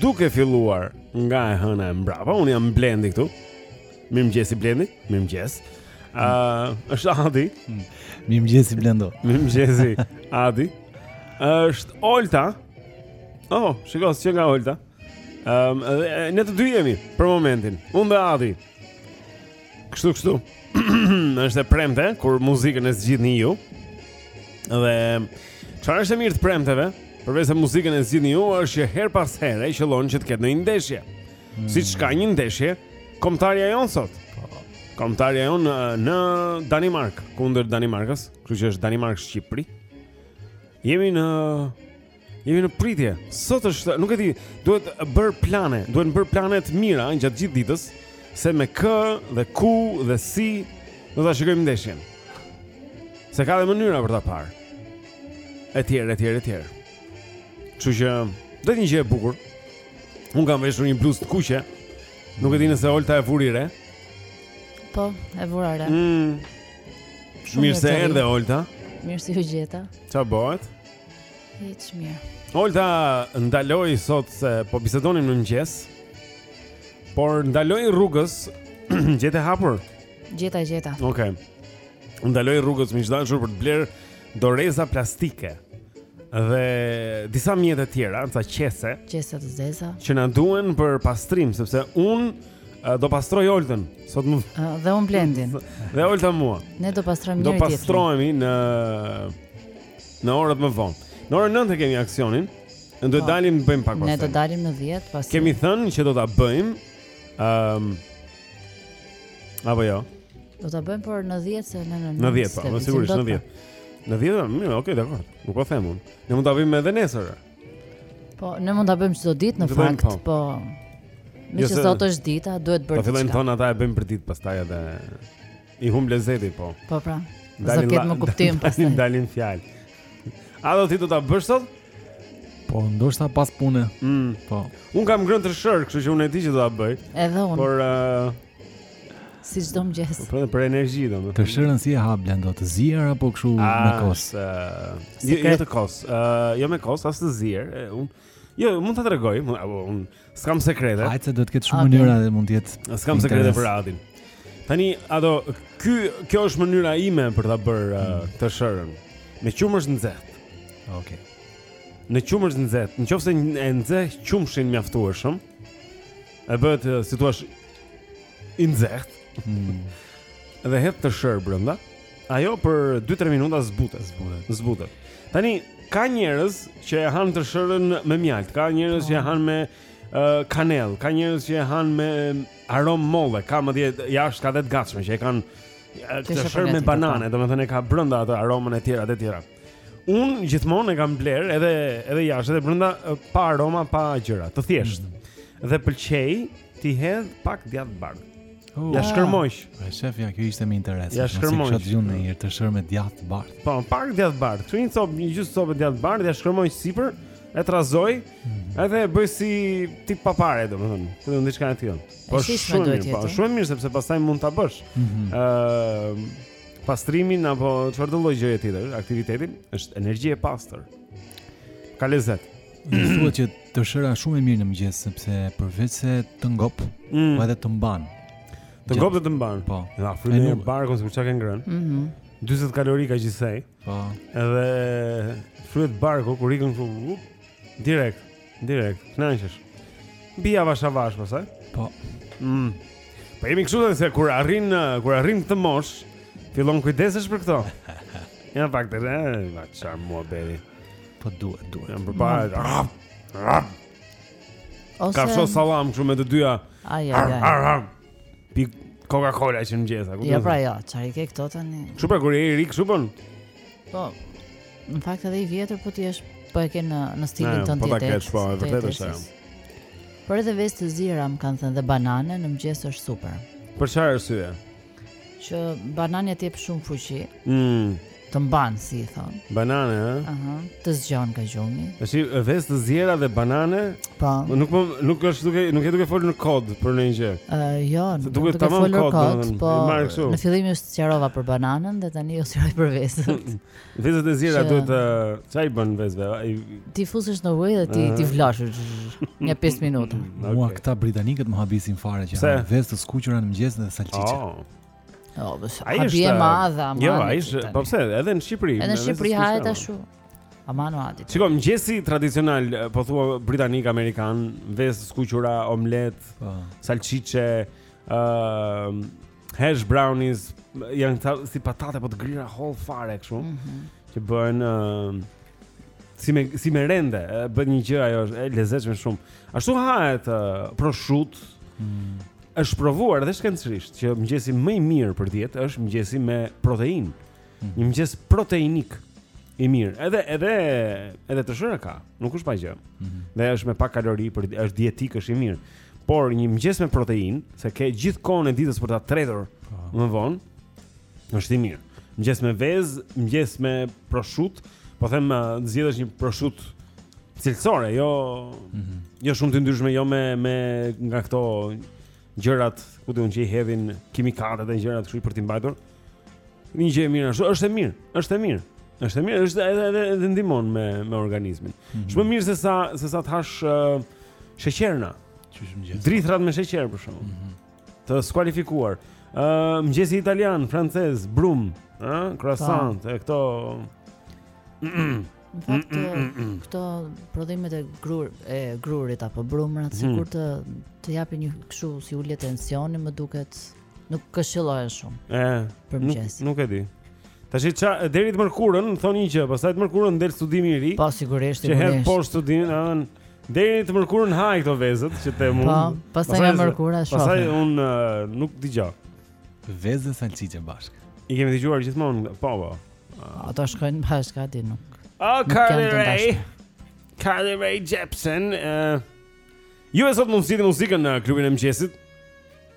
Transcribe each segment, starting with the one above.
Duke filluar nga e hëna e mbrapa, unë jam blendi këtu Mirëmëngjesi blendi, mirëmëngjes uh, është Adi hmm. Mirëmëngjesi blendo Mirëmëngjesi Adi është Olta Oh, shikos që nga Olta um, Ne të dy jemi për momentin Unë dhe Adi Kështu, kështu. është e premte kur muzikën e zgjidhni ju. Dhe çfarë është e mirë të premteve? Përveç se muzikën e zgjidhni ju, është që herë pas here qëllon që të ketë ndonjë ndeshje. Mm. Siç ka një ndeshje kombëtarja jonë sot. Kombëtarja jonë në, në Danimarkë kundër Danimarkës, kështu që është Danimarkë Shqipëri. Jemi në Jemi në pritje. Sot është, nuk e di, duhet bërë plane, duhen bërë plane të mira gjatë gjithë ditës, se me kë dhe ku dhe si do ta shikojmë ndeshjen. Se ka dhe mënyra për ta parë. Etj, etj, etj. Kështu që do jetë një gjë e bukur. Unë kam veshur një bluzë të kuqe. Nuk e di nëse Olta e vuri re. Po, e vura re. Mm. Mirë se erdhe Olta. Mirë se ju gjeta. Çfarë bëhet? Hiç mirë. Olta ndaloi sot se po bisedonim në mëngjes. Por ndaloi rrugës, gjete hapur. Gjeta gjeta. Okej. Okay. Ndaloi rrugës miq të dashur për të blerë doreza plastike dhe disa mjete të tjera, ca qese. Qese të zeza. Që na duhen për pastrim sepse unë do pastroj Oltën sot më. Dhe unë Blendin. Dhe Olta mua. Ne do pastrojmë njëri tjetrin. Do pastrohemi në Në orët më vonë. Në orën 9 e kemi aksionin. Ne do të po. dalim të bëjmë pak pastaj. Ne do të dalim në 10 pastaj. Kemi thënë që do ta bëjmë. Ëm. Um, apo jo. Do ta bëjmë por në 10 se në në. Në 10, po, sigurisht në 10. Në 10, mirë, okay, dakor. Nuk po them unë. Ne mund ta bëjmë edhe nesër. Po, ne mund ta bëjmë çdo ditë në fakt, po. po. Meqë sot është dita, duhet bërë. Po filluam thonë ata e bëjmë për ditë pastaj edhe. I humb lezeti po. Po pra. S'do ketë më kuptim pas. Dalin, dalin fjalë. A do ti do ta bësh sot? Po, ndoshta pas pune. Mm. Po. Unë kam ngrënë tërshërë, kështu që unë e di që do ta bëj. Edhe unë. Por uh, si çdo mëngjes. Po për energji domethënë. Tërshërën si e ha Blendo të zier apo kështu me kos? Uh, jo, jo të kos. Ë, uh, jo me kos, as të zier. Unë Jo, mund ta tregoj, un S'kam sekrete. Hajt se do të ketë shumë okay. mënyra dhe mund të jetë. S'kam sekrete për Adin. Tani, ato, ky, kjo është mënyra ime për ta bërë uh, mm. tërshërën. Me qumësht të nxehtë. Oke. Okay. Në qumësht të nxehtë. Në qoftë se e nxeh qumështin mjaftueshëm. E bëhet, uh, si thuash, i nxehtë. Mm. dhe hedh tërshërë brënda. Ajo për 2-3 minuta zbutet, zbutet. Zbutet. Tani ka njerëz që e han tërshërën me mjaltë, ka njerëz që e han me uh, kanellë, ka njerëz që e han me aromë molle, ka madje jashtë ka dhe të gatshme që e kanë tërshërë me banane, domethënë e ka brënda atë aromën e tjera dhe tjera. Unë gjithmonë e kam blerë edhe, edhe jashtë, edhe brënda pa aroma, pa gjëra, të thjeshtë. Mm -hmm. Dhe pëlqej, T'i hedh pak djath të bardhë. Uh, ia shkërmoq. Ah, e shef ja, kjo ishte me interes. Ia shkërmoq. Sa dëgjon në një tërshërë me djath të bardhë. Po, pak djath të bardhë. Kështu një copë, një gjysmë copë djath të bardhë, ia shkërmoq sipër, e trazoj, mm -hmm. edhe e bëj si tip papare, domethënë. Kuptova, diçka e tillë. Po shumë mirë, po shumë mirë sepse pastaj mund ta bësh. Ëh, mm -hmm. uh, pastrimin apo çfarëdo lloj gjëje tjetër, aktivitetin, është energji e pastër. Ka lezet. Thuhet që tërshëra është shumë e mirë në mëngjes sepse përveç se të ngop, mm. po edhe të mban. Të ngop dhe të mban. Po. Dhe ta fryn barkun sikur ç'ke ngrënë. Mhm. Mm 40 kalori ka gjithsej. Po. Edhe fryhet barku kur ikën këtu direkt, direkt, kënaqesh. Bie avash avash pastaj. Po. Mm. Po jemi kështu se kur arrin kur arrin këtë moshë, fillon kujdesesh për këto. Ja pak të rëndë, çfarë mua bëri. Po duhet, duhet. Janë përpara. Rap. Rap. Ose kafsho sallam këtu me të dyja. Ai ai ai. Pi Coca-Cola që në mëngjes, ku të... Ja, pra jo, çfarë i ke këto tani... Kështu pra, kur je i ri, kupton? Po, në fakt edhe i vjetër, po të jesh, po e ke në, në stilin tënd të jetës. Po ta kesh, po, e vërtetë është e. Por edhe vezë të ziera, më kanë thënë, dhe banane, në mëngjes është super. Për çfarë arsye Që banania të jep shumë fuqi. Mm. Të mban, si i thonë. Banane, ë? Aha, uh -huh. të zgjon nga gjumi. Tash si vezë të ziera dhe banane? Po. Nuk po nuk është duke nuk je duke fol në kod për ndonjë gjë. Ë, uh, jo, nuk jam duke fol në kod, po. Në fillim ju sqarova për bananen dhe tani ju sqaroj për vezët. Vezët e ziera që... duhet të ça i bëni vezëve? A, t'i fusësh në ujë dhe t'i uh... t'i vlosh një 5 minuta. okay. Mua këta britanikët më habisin fare që hanë vezë të skuqura në mëngjes dhe salçiçe. Oh. Jo, oh, bës. Ai është e madhe, ama. Jo, ai është, po pse, edhe në Shqipëri. Edhe në Shqipëri hahet ashtu. Ama no aty. Shiko, mëngjesi tradicional, eh, po thua britanik amerikan, vezë të skuqura, omëletë, oh. salçiçe, ë uh, hash brownies janë këta si patate po të grira hollë fare kështu mm -hmm. që bëhen uh, si me si me rende bën një gjë ajo është e lezetshme shumë ashtu hahet uh, proshutë mm. është provuar edhe shkencërisht që mëngjesi më i mirë për dietë është mëngjesi me proteinë Mhm. Një mëngjes proteinik i mirë. Edhe edhe edhe drithëra ka, nuk është pa gjë. Mm -hmm. Dhe është me pak kalori, pra është dietik, është i mirë. Por një mëngjes me proteinë, se ke gjithë kohën e ditës për ta tretur po. më vonë, është i mirë. Mëngjes me vezë, mëngjes me proshutë, po them të zgjedhësh një proshutë cilësore, jo mm -hmm. jo shumë të yndyrshme, jo me me nga këto gjërat, ku di unë që i hedhin kimikate dhe gjërat kështu për t'i mbajtur. Një gjë e mirë ashtu, është e mirë, është e mirë. Është e mirë, është edhe edhe edhe ndihmon me me organizmin. Mhm. Është më mirë se sa se sa të hash uh, sheqerna. Qysh në mëngjes. Drithërat me sheqer për shembull. Mhm. Të skualifikuar. Ë uh, mëngjesi italian, francez, brumë, ë, croissant, e këto Në fakt, mm, mm, mm, këto prodhimet e grur, e grurit apo brumrat hmm. sikur të të japin një kështu si ulje tensioni, më duket Nuk këshillohen shumë. Ëh, për mëngjes. Nuk, nuk e di. Tash ça deri të mërkurën thonë një gjë, pastaj të mërkurën del studimi i ri. Po sigurisht, sigurisht. Që hedh poshtë studimin, ëh, deri të mërkurën haji këto vezët që të mund. Po, pastaj nga mërkura shoh. Pastaj unë uh, nuk dëgjoj. Vezë salsiçe bashkë. I kemi dëgjuar gjithmonë, po po. Ato shkojnë bashkë aty nuk. Oh, Carly Rae. Carly Rae Jepsen. Uh, ju sot mund të zgjidhni muzikën në klubin e mëngjesit.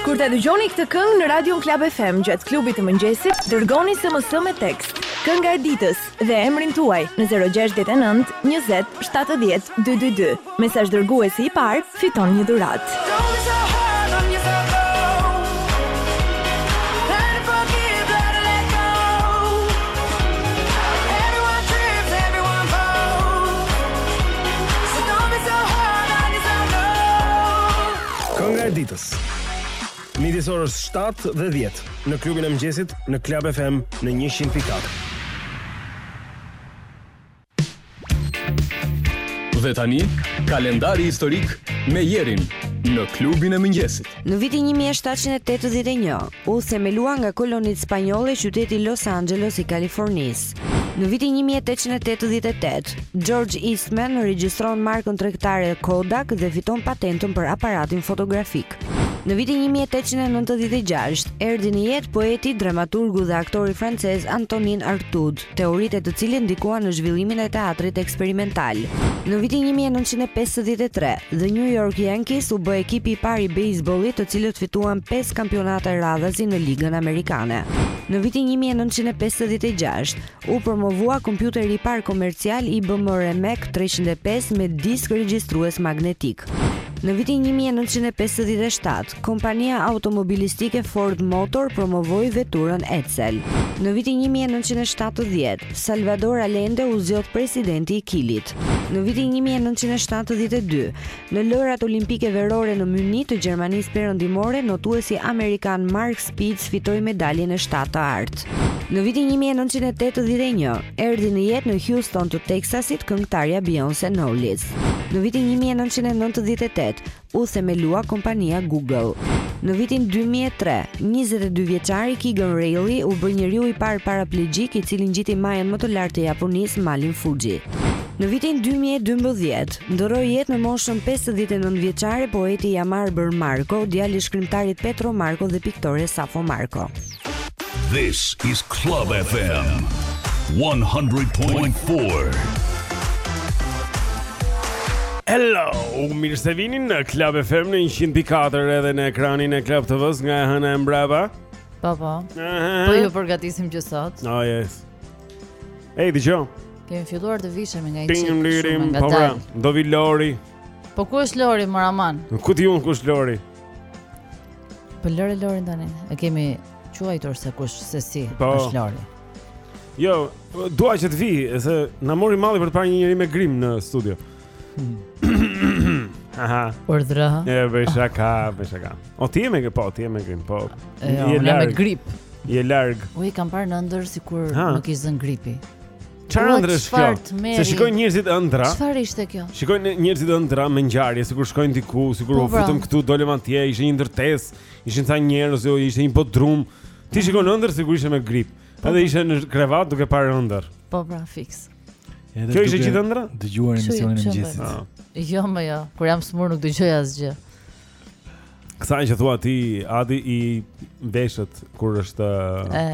Kur ta dëgjoni këtë këngë në Radion Club FM gjatë klubit të mëngjesit, dërgoni SMS me tekst. Kënga e ditës dhe emrin tuaj në 069 20 70 222. Mesazhdërguesi i parë, fiton një dhuratë. Kënga e ditës. Midis orës 7 dhe 10 në klubin e mëngjesit në Club FM në 100.4. Dhe tani, kalendari historik me Jerin në klubin e mëngjesit. Në vitin një mijë e shtatëqind e tetëdhjetë e një, u themelua nga kolonët spanjollë qyteti Los Angeles i Kalifornisë. Në vitin një mijë e tetëqind e tetëdhjetë e tetë, George Eastman regjistron markën tregtare Kodak dhe fiton patentën për aparatin fotografik. Në vitin një mijë e tetëqind e nëntëdhjetë e gjashtë, erdhi në jetë poeti, dramaturgu dhe aktori francez Antonin Artaud. teoritë e të cilit ndikuan në zhvillimin e teatrit eksperimental. Në vitin një mijë e nëntëqind e pesëdhjetë e tre, The New York Yankees u bë ekipi i parë i bejsbollit të cilët fituan pesë kampionate radhazi në Ligën Amerikane. Në vitin një mijë e nëntëqind e pesëdhjetë e gjashtë, u promovua kompjuteri i parë komercial IBM RAMAC treqind e pesë me disk regjistrues magnetik. Në vitin një mijë e nëntëqind e pesëdhjetë e shtatë, Kompania automobilistike Ford Motor promovoi veturën Edsel. Në vitin 1970, Salvador Allende u zgjodh presidenti i Kilit. Në vitin 1972, në Lojërat Olimpike Verore në Mynih të Gjermanisë Perëndimore, notuesi amerikan Mark Spitz fitoi medaljen e shtatë të artë. Në vitin 1981, erdhi në jetë në Houston të Teksasit këngëtarja Beyoncé Knowles. Në vitin 1998, u themelua kompania Google. Në vitin dy mijë e tre, njëzet e dy vjeçari Keegan Reilly u bë njeriu i parë paraplegjik i cili ngjiti majën më të lartë të Japonisë, Malin Fuji. Në vitin dy mijë e dymbëdhjetë, ndërroi jetë në moshën pesëdhjetë e nëntë vjeçare poeti Jamarbër Marko, djali i shkrimtarit Petro Marko dhe piktores Safo Marko. This is Club FM 100.4. Hello, mirë se vini në Club FM në 104 edhe në ekranin e Club TV-s nga e hëna e mbrapa. Po po. Po ju përgatisim që sot. Oh yes. Ej, dëgjoj. Kemi filluar të vishemi nga një çik shumë ngadalë. Po, pra, do vi Lori. Po ku është Lori, mor aman? Ku di unë ku është Lori? Po lëre Lorin tani. E kemi quajtur se kush se si po. është Lori. Jo, dua që të vi, se na mori malli për të parë një njeri me grim në studio. Hmm. Aha. Urdhro. E bëj shaka, bëj shaka. O ti me po, ti me grim, po. E, jo, je larg. Me grip. Je larg. Ui, kam parë në ëndërr sikur nuk i zën gripi. Çfarë ëndrre është kjo? Se shikojnë njerëzit ëndrra. Çfarë ishte kjo? Shikojnë njerëzit ëndrra me ngjarje, sikur shkojnë diku, sikur po, u po. futëm këtu, dolëm atje, ishte një ndërtesë, ishin ca njerëz, jo, ishte një bodrum. Ti shikon ëndërr sikur ishte me grip. Po, Edhe ishte në krevat duke parë ëndërr. Po pra, pra, fiks. Edhe kjo ishte gjithë ëndrra? Dëgjuar emisionin e mëngjesit. Ah. Jo, mo jo. Kur jam smur nuk dëgjoj asgjë. Kësa që thua ti, Ai di veshët kur është... E...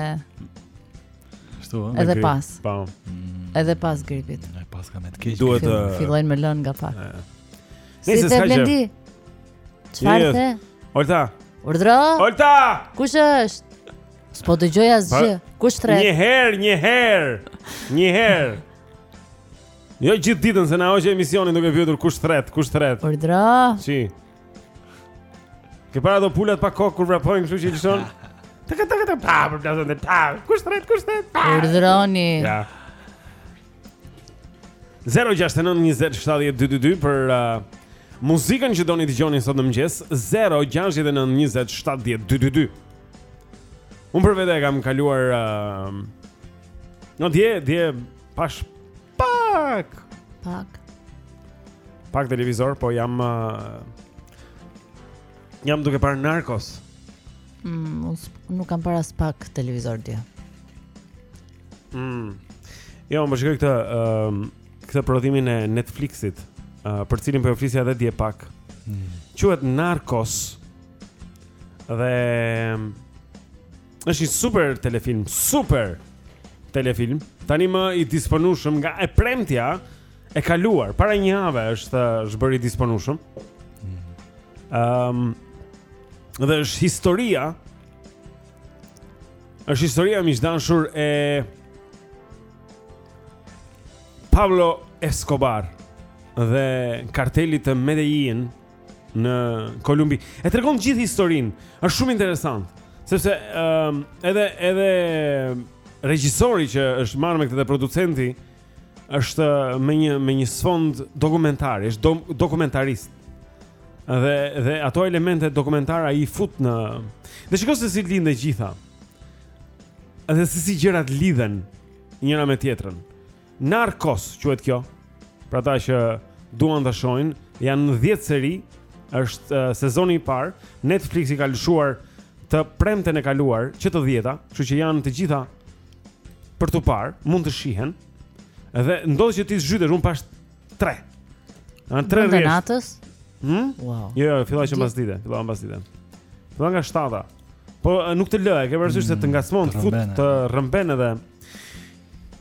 Kështu ë. Edhe pas. Po. Mm. Edhe pas gripit. Ai pas kam më të keq. Duhet të fillojnë me lënë nga pak. Si the Blendi? Çfarë the? Olta. Urdhro. Olta. Kush është? S'po dëgjoj asgjë. Kush thret? Një herë, një herë. Një herë. Jo gjithë ditën se na hoqë emisionin duke pyetur kush thret, kush thret. Urdhro. Si? Ke parë ato pulat pa kokë kur vrapojnë, kështu që i lëshon. Ta ka ta ka ta pa, përplasen dhe ta. Kush thret, kush thret? Urdhroni. Ja. 069-2722 për uh, muzikën që doni të dëgjoni sot në mëngjes 069-2722 Unë për vete e kam kaluar uh, Në no, dje, dje pash Pak. Pak. Pak televizor, po jam uh, jam duke parë Narcos. Mm, nuk kam parë as pak televizor dje. Mm. Jo, po shikoj këtë ëm um, këtë prodhimin e Netflixit, uh, për cilin po flisja edhe dje pak. Mm. Quhet Narcos. Dhe Është një super telefilm, super telefilm. Tani më i disponueshëm nga e premtja e kaluar, para një jave është është bërë i disponueshëm. Ëm um, dhe është historia është historia miq të dashur e Pablo Escobar dhe kartelit të Medellin, në Kolumbi. E tregon gjithë historinë. Është shumë interesant, sepse ëm um, edhe edhe regjisori që është marrë me këtë dhe producenti është me një me një sfond dokumentar, është do, dokumentarist. Dhe dhe ato elemente dokumentare ai i fut në Dhe shikon se si lind e gjitha. Edhe se si gjërat lidhen njëra me tjetrën. Narcos quhet kjo. Për ata që duan ta shohin, janë 10 seri, është uh, sezoni i parë. Netflix i ka lëshuar të premten e kaluar që të dhjeta, kështu që janë të gjitha për t'u parë, mund të shihen. Dhe ndodh që ti zhytesh un pas 3. Në 3, 3 të natës? Hm? Wow. Jo, jo, filloi që pasdite, filloi pasdite. Filloi nga 7-a. Po nuk të lë, e ke parasysh se të mm, ngacmon, të fut të rrëmben edhe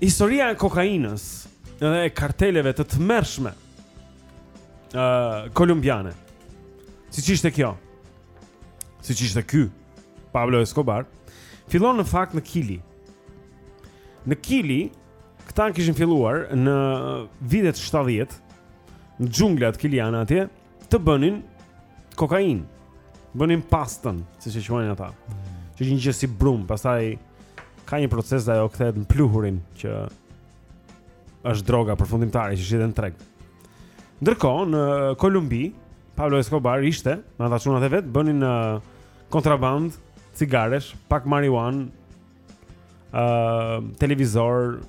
Historia e kokainës dhe e karteleve të tmerrshme ë uh, kolumbiane. Siç ishte kjo. Siç ishte ky Pablo Escobar fillon në fakt në Kili. Në Kili këta kishin filluar në vitet 70 në xhunglat kiliane atje. të bënin kokainë. Bënin pastën, siç e quanin ata. Mm. Që është një gjë si brumë, pastaj ka një proces dhe ajo kthehet në pluhurin që është droga përfundimtare që shitet në treg. Ndërkohë në Kolumbi, Pablo Escobar ishte, me ata çunat e vet, bënin kontrabandë cigaresh, pak marijuanë, ë uh, televizor,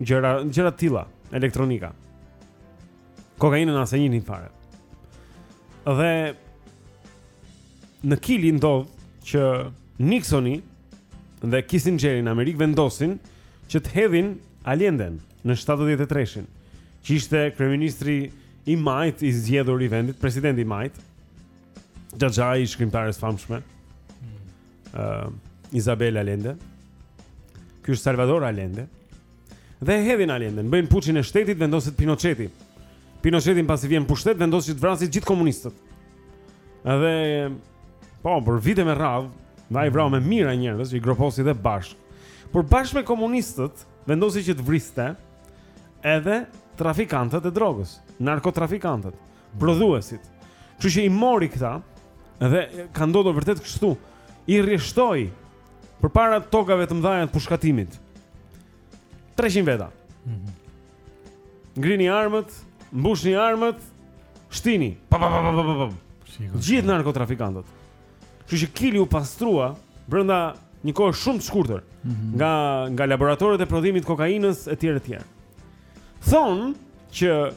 Gjëra, gjëra të tilla, elektronika. Kokainën as e njihnin fare. Dhe në Kili ndodh që Nixoni dhe Kissingeri në Amerikë vendosin që të hedhin Allenden në 73-shin, që ishte kryeministri i majt i zgjedhur i vendit, presidenti i majt. Xhaxhai i shkrimtares famshme. uh, Isabel Allende. Ky është Salvador Allende. Dhe e hedhin Allende, bëjnë puçin e shtetit, vendoset Pinocheti. Pinocheti pasi vjen pushtet, vendosi që të vrasë gjithë komunistët. Edhe po, për vite me radhë, ai vrau me mijëra njerëz, i groposi dhe bashkë. Por bashkë me komunistët vendosi që të vriste edhe trafikantët e drogës, narkotrafikantët. prodhuesit. Kështu që i mori këta dhe ka ndodhur vërtet kështu. I rreshtoi përpara togave të mëdha të pushkatimit. 300 veta. Mm -hmm. Ngrini armët, mbushni armët, shtini. Pa pa pa pa pa pa. Gjithë narkotrafikantët. Kështu që Kili u pastrua brenda një kohë shumë të shkurtër mm -hmm. nga nga laboratorët e prodhimit të kokainës etj etj. Thonë që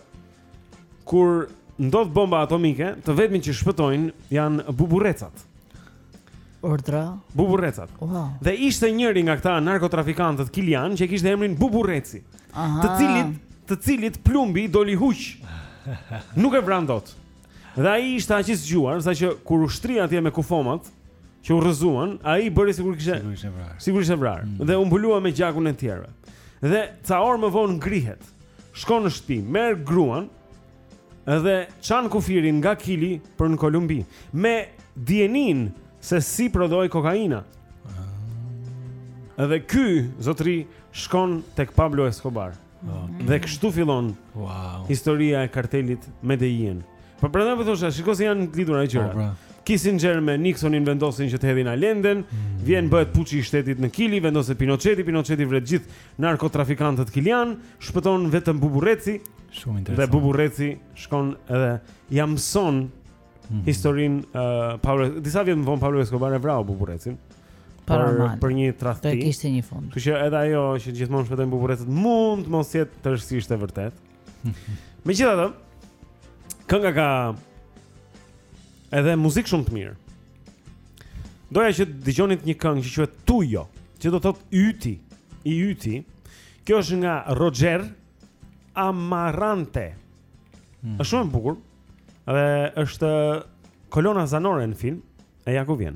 kur ndodh bomba atomike, të vetmit që shpëtojnë janë buburrecat. Urdhëro. Buburrecat. Wow. Dhe ishte njëri nga këta narkotrafikantët kilianë që e kishte emrin Buburreci. Aha. Të cilit, të cilit plumbi doli huq. Nuk e vranë dot. Dhe ai ishte aq i zgjuar saqë kur u shtri atje me kufomat që u rrëzuan, ai bëri sikur ishte, sikur ishte vrarë. Sikur ishte vrarë. Mm. Dhe u mbulua me gjakun e tjerëve. Dhe ca orë më vonë ngrihet. shkon në shtëpi, merr gruan dhe çan kufirin nga Kili për në Kolumbi me dijeninë se si prodhohet kokaina. Edhe ky zotëri shkon tek Pablo Escobar. Okay. Dhe kështu fillon wow. historia e kartelit Medellin. Po prandaj po thosha, shiko si janë lidhur ato gjëra. Po, pra. Kissinger me Nixonin vendosin që të hedhin Allenden, mm. vjen bëhet puçi i shtetit në Kili, vendoset Pinocheti, Pinocheti vret gjithë narkotrafikantët kilianë, shpëton vetëm Buburreci. Shumë interesant. Dhe Buburreci shkon edhe ia mëson mm -hmm. historinë uh, Pablo, disa vjet më vonë Pablo Escobar e vrau Buburrecin. Për, për një tradhti. Do kishte një fund. Kështu që edhe ajo që gjithmonë shpëtojnë buburrecat mund të mos jetë tërësisht e vërtetë. Megjithatë, kënga ka edhe muzikë shumë të mirë. Doja që të dëgjonit një këngë që quhet Tuyo, që do thotë yti, i yti. Kjo është nga Roger Amarante. Hmm. Është shumë e bukur. Dhe është kolona zanore në film, e ja ku vjen.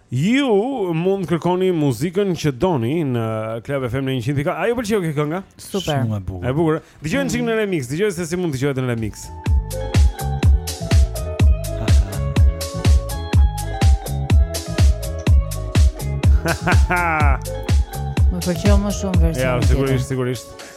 Ju mund të kërkoni muzikën që doni në Club FM në 100. A ju pëlqeu kjo kënga? Super. Shumë e bukur. E bukur. Dëgjoje mm. çik në remix, dëgjoje se si mund të dëgjohet në remix. Më pëlqeu më shumë versioni. Ja, sigurisht, sigurisht.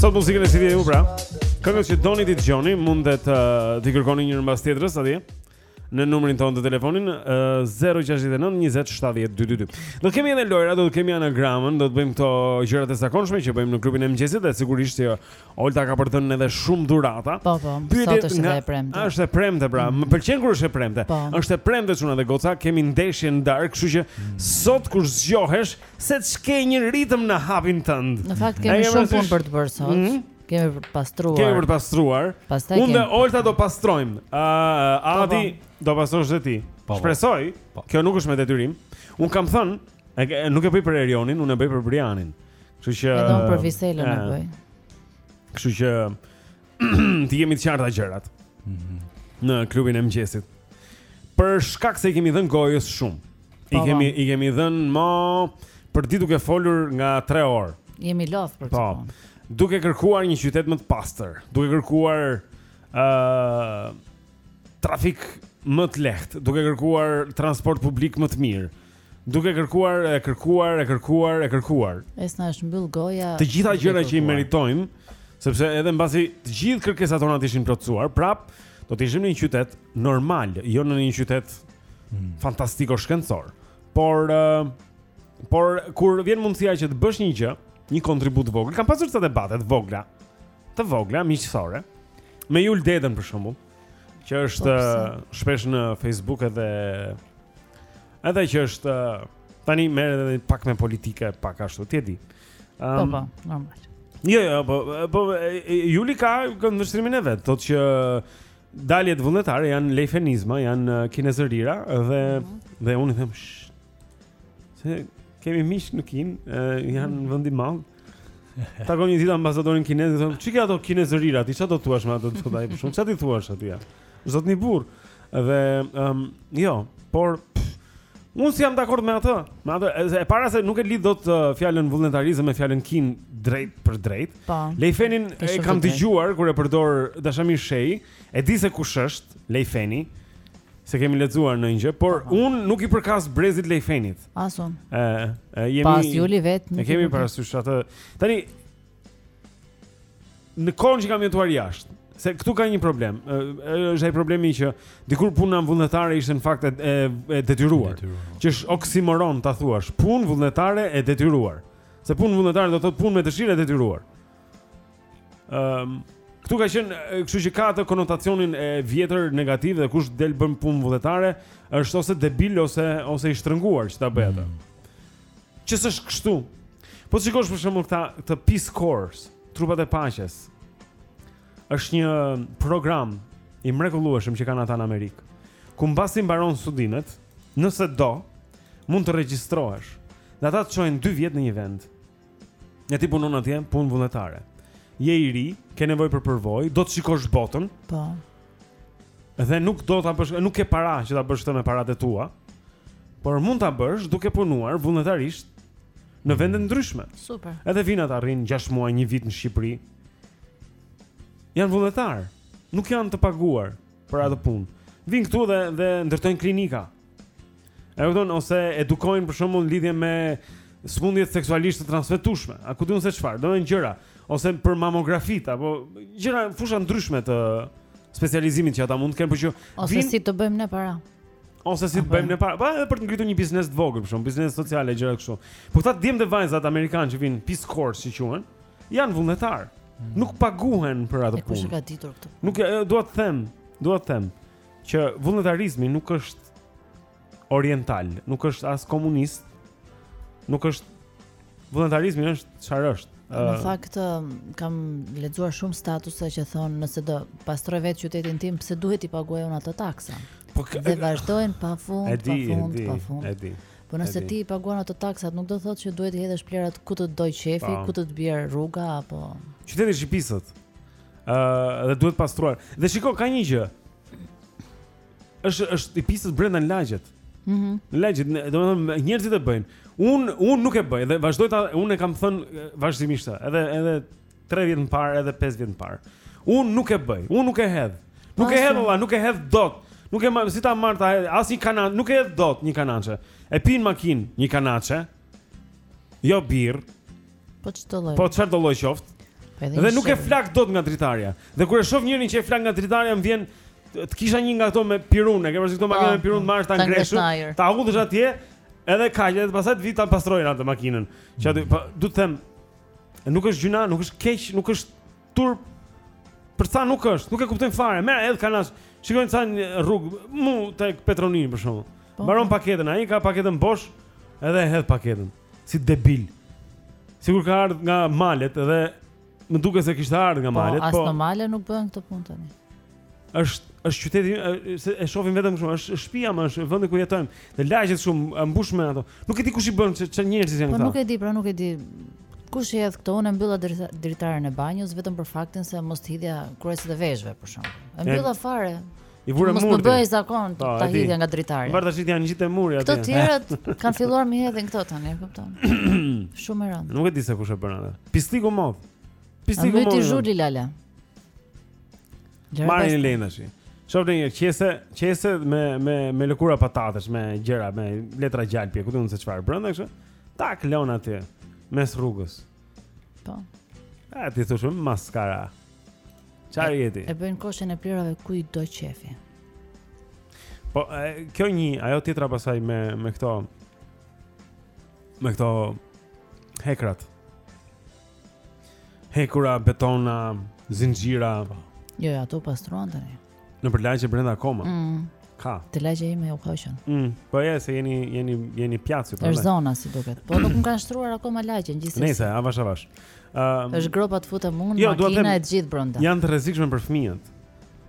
Sot muzikën e sillni ju pra Këngët që doni t'i dëgjoni Mundet uh, t'i kërkoni njërën mbas tjetrës aty në numrin tonë të telefonit uh, 069 20 70 222. Do kemi edhe lojra, do të kemi anagramën, do të bëjmë këto gjërat e zakonshme që bëjmë në klubin e mëngjesit dhe sigurisht që Olta ka për të dhënë edhe shumë dhurata. Po, po. Sot është edhe e premte. Është e premte, pra. Mm. Më pëlqen kur është e premte. Po. Është e premte çuna dhe goca, kemi ndeshje në darkë, kështu që mm. sot kur zgjohesh, seç ke një ritëm në hapin tënd. Në fakt kemi shumë punë për të bërë sot. Mm -hmm. Kemi për të pastruar. Kemi për të pastruar. Pastaj Unë dhe Olta do pastrojmë. Ëh, uh, Adi po, po. do pastrosh dhe ti. Po, po. Shpresoj. Po. Kjo nuk është me detyrim. Un kam thënë, nuk e bëj për Erionin, un e bëj për Brianin. Kështu që Edhe unë për Viselën e bëj. Kështu që t'i kemi të qarta gjërat. Mm -hmm. Në klubin e mëngjesit. Për shkak se i kemi dhënë gojës shumë. I po, kemi po. i kemi dhënë mo për ditë duke folur nga 3 orë. Jemi lodh për po, këtë. Po. Duke kërkuar një qytet më të pastër, duke kërkuar ë uh, trafik më të lehtë, duke kërkuar transport publik më të mirë. Duke kërkuar, e kërkuar, e kërkuar, e kërkuar. S'na është mbyll goja. Të gjitha gjërat që i meritojmë, sepse edhe mbasi të gjithë kërkesat tona të ishin plotësuar, prap do të ishim në një qytet normal, jo në një qytet hmm. fantastiko shkencor. Por uh, por kur vjen mundësia që të bësh një gjë, një kontribut të vogël, kam pasur ca debate të vogla, të vogla miqësore me Jul Dedën për shembull. Që është po, uh, shpesh në Facebook edhe edhe që është uh, tani merret edhe pak me politikë e pak ashtu ti e di. Po, um, po, po, normal. Jo, jo, po, po Juli ka këndvështrimin e vet, thotë që daljet vullnetare janë lejfenizma, janë uh, kinezërira dhe mm -hmm. dhe unë i them se kemi miq në Kinë, uh, janë mm -hmm. vend i madh. Takon një ditë ambasadorin kinez dhe thotë, "Ç'i ke ato kinezërira, ti çfarë do thuash me ato diçka për shumë? Çfarë do thuash aty ja?" Zotni burrë. Dhe ëm um, jo, por unë s'jam dakord me atë. Me atë e, e para se nuk e lidh dot uh, fjalën vullnetarizëm me fjalën Kinë drejtpërdrejt. Po. Lejfenin e kam dëgjuar kur e përdor Dashamir Shehi, e di se kush është Lejfeni. Se kemi lexuar ndonjë gjë, por Aha. unë nuk i përkas brezit të Lejfenit. As unë. Ë, jemi As Juli vetë. Ne kemi parasysh atë. Tani në kohën që kam jetuar jashtë, se këtu ka një problem. Është ai problemi që dikur puna vullnetare ishte në fakt e e detyruar, që është oksimoron ta thuash, punë vullnetare e detyruar. Se punë vullnetare do të thotë punë me dëshirë e detyruar. Ehm, um, këtu ka qenë, kështu që ka atë konotacionin e vjetër negativ dhe kush del bën punë vullnetare është ose debil ose ose i shtrënguar që ta bëj atë. Mm. Që s'është kështu. Po shikosh për shembull këta të Peace Corps, trupat e paqes. Është një program i mrekullueshëm që kanë ata në Amerikë. Ku mbasi mbaron studimet, nëse do, mund të regjistrohesh. Dhe ata të çojnë 2 vjet në një vend. E ti punon atje, punë vullnetare. Je i ri, ke nevojë për përvojë, do të shikosh botën. Po. Dhe nuk do ta bësh, nuk ke para që ta bësh këtë me paratë tua. Por mund ta bësh duke punuar vullnetarisht në mm. vende të ndryshme. Super. Edhe vijnë ata rrinë 6 muaj, 1 vit në Shqipëri. Janë vullnetarë. Nuk janë të paguar për atë punë. Vijnë këtu dhe dhe ndërtojnë klinika. E kupton ose edukojnë për shembull në lidhje me sëmundjet seksualisht të transmetueshme, a ku di unë se çfarë, domethënë gjëra ose për mamografitë apo gjëra fusha të ndryshme të specializimit që ata mund të kenë, por që ose vijnë... si të bëjmë ne para. Ose si të bëjmë ne para, pa edhe për të ngritur një biznes të vogël, për shembull, biznes social e gjëra kështu. Po këta djemtë e vajzat amerikanë që vijnë Peace Corps si quhen, janë vullnetarë. Hmm. Nuk paguhen për atë punë. Kush e ka ditur këtë? Nuk dua të them, dua të them. që vullnetarizmi nuk është oriental, nuk është as komunist, nuk është vullnetarizmi është çfarë është. Në fakt kam lexuar shumë statuse që thonë nëse do pastroj vetë qytetin tim, pse duhet t'i paguaj unë ato taksa? Po dhe vazhdojnë pa fund, pa fund, pa fund. E di. Po nëse ti i paguan ato taksat, nuk do të thotë që duhet të hedhësh plehrat ku të dojë qejfi, po. ku të të bjerë rruga apo Qyteti është i pistë. Ë uh, dhe duhet pastruar. Dhe shiko ka një gjë. Është është i pisët brenda në lagjet. Mhm. Mm në lagjet, domethënë njerëzit e bëjnë. Unë unë nuk e bëj dhe vazhdoj ta unë e kam thënë vazhdimisht edhe edhe 3 vjet më parë edhe 5 vjet më parë. Unë nuk e bëj, unë nuk e hedh. Nuk e hedh valla, nuk e hedh dot. Nuk e marr si ta marr ta asnjë kanan, nuk e hedh dot një kanaçe. E pi në makinë një kanaçe, Jo birrë. Po çdo lloj. Po çfarëdolloj qoftë? Po dhe nuk e flak dot nga dritarja. Dhe kur e shoh njërin që e flak nga dritarja, më vjen të kisha një nga këto me pirun, e ke parasysh këto po, makina me pirun po, ta marrësh ta ngresh, ta hudhësh atje, edhe kaq, edhe pastaj të vijnë ta pastrojnë atë makinën. Që aty, po, dua të them, nuk është gjynah, nuk është keq, nuk është Turp për sa nuk është, nuk e kuptojnë fare. Merr edhe kanaçe. Shikoja sot në rrugë mu tek Petro Nini për shembull. Po. Mbaron paketën, ai ka paketën bosh, edhe e hedh paketën. Si debil. Sikur ka ardhur nga malet edhe më duket se kishte ardhur nga Po, malet, as në male nuk bëhen këto punë tani. Është është qyteti se e shohim vetëm kështu, është shtëpia më, është vendi ku jetojmë. Te lagjet shumë mbush me ato. Nuk e di kush i bën se çfarë njerëzish janë këta. Po nuk e di, pra nuk e di. Kush i hedh këto? Unë mbylla dritaren e banjës vetëm për faktin se mos të hidhja kruajtëset e veshëve për shembull. E mbylla fare. I vura mur. Mos të bëj zakon të po, ta hidhja nga dritarja. Mbarë tash janë gjithë muri aty. Këta tjerët kanë filluar me i hedh këto tani, e kupton? Shumë e rëndë. Nuk e di se kush e bën atë. Pisliku mod. Pisliku mod. Mbyt i zhuli, Lala. Marrin e lënë tashi. Shof një qese, qese me me me lëkura patatesh, me gjëra, me letra gjalpje, ku di unë se çfarë brenda kështu. Tak lon aty mes rrugës. Po. A t'i thuash more maskara. Çfarë je ti? E bën koshin e plehrave ku i do qefi. Po, e, kjo një, ajo tjetra pasaj me me këto me këto hekrat. Hekura, betona, zinxhira. Jo, jo, ato u pastruan tani. Nëpër lagje brenda akoma. Mm. Ka. Te lagjja ime u hoqën. Mm. Po ja se jeni jeni jeni pjatësi po. Është zona si duket. Po nuk më kanë shtruar akoma lagjen gjithsesi. Nejse avash avash. Ëm um, Është gropa të futem unë, jo, makina e gjithë brenda. Janë të rrezikshme për fëmijët.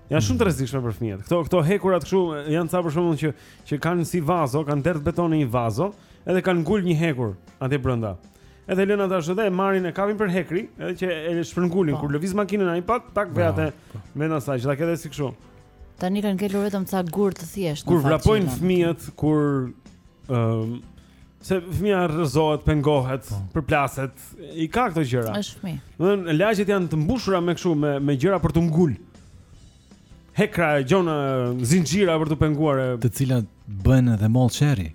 Janë shumë të rrezikshme për fëmijët. Këto këto hekurat kështu janë ca për shembull që që kanë si vazo, kanë derdh beton në një vazo, edhe kanë ngul një hekur atje brenda. Edhe e lënë tash edhe e marrin e kapin për hekri, edhe që e shpërngulin po. kur lëviz makinën ai pak tak vë atë më pasaj, që ta ketë si kështu. Tani kanë ngelur vetëm ca gur të thjeshtë. Kur vrapojnë fëmijët, kur ëm ehm, se fëmia rrëzohet, pengohet, po. përplaset, i ka këto gjëra. Është fëmijë. Domthonë lagjet janë të mbushura me kështu me me gjëra për të ngul. Hekra, gjëra, zinxhira për të penguar, të cilat bëhen edhe mollë sherri.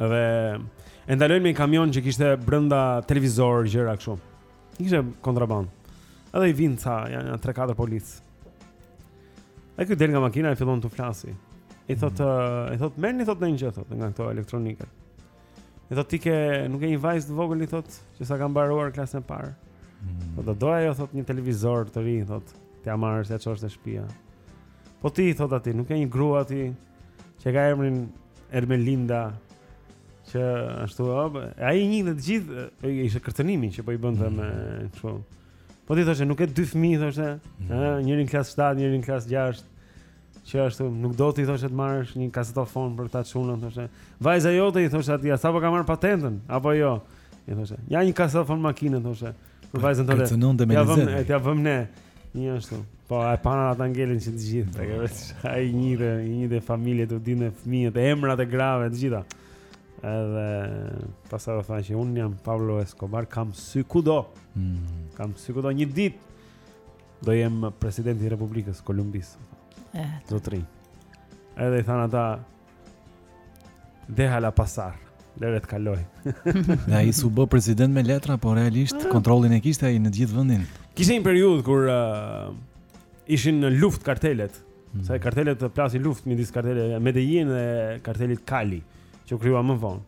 Dhe e ndalojnë me një kamion që kishte brenda televizor gjëra kështu. Kishte kontrabandë. Edhe i vijnë ca, janë 3-4 policë. Ai që del nga makina e fillon të flasi. I thot, mm. uh, i thot, merrni thot ndonjë gjë thot nga këto elektronike. I thot ti ke, nuk ke një vajzë të vogël i thot, që sa ka mbaruar klasën e parë. Mm. Po do do ajo thot një televizor të ri thot, t'ia marrësh t'ia çosh te shtëpia. Po ti thot aty, nuk ke një grua ti. Thot, që e ka emrin Ermelinda që ashtu ob, ai i njihte të gjithë ishte kërcënimi që po i bënte me mm. kështu. Po ti thoshe nuk ke dy fëmijë thoshe, mm. ëh, njërin klas 7, njërin klas 6. Që ashtu nuk do ti thoshe të marrësh një kasetofon për ata çunat thoshe. Vajza jote i thoshe atij, sapo ka marr patentën apo jo? I thoshe. Ja një kasetofon makine thoshe. Për vajzën tënde. Kërcënonte me lezet. Ja vëm, ja vëm ne. Një ashtu. Po, e panë ata ngelën që të gjithë, tek vetë. Ai një dhe një dhe familje të dinë fëmijët, emrat e grave të gjitha. Edhe pastaj u tha që unë jam Pablo Escobar, kam sy kudo. Mm. Kam sy kudo një ditë. Do jem presidenti i Republikës Kolumbisë. Eh. Do tri. Edhe i thanë ata, Deha la pasar. Le të kalojë. Dhe ai s'u bë president me letra, por realisht ah. kontrollin e kishte ai në të gjithë vendin. Kishte një periudhë kur uh, ishin në luftë kartelet. Mm. Sa kartelet plasin luftë midis kartelit Medellin dhe kartelit Cali, që u krijua më vonë.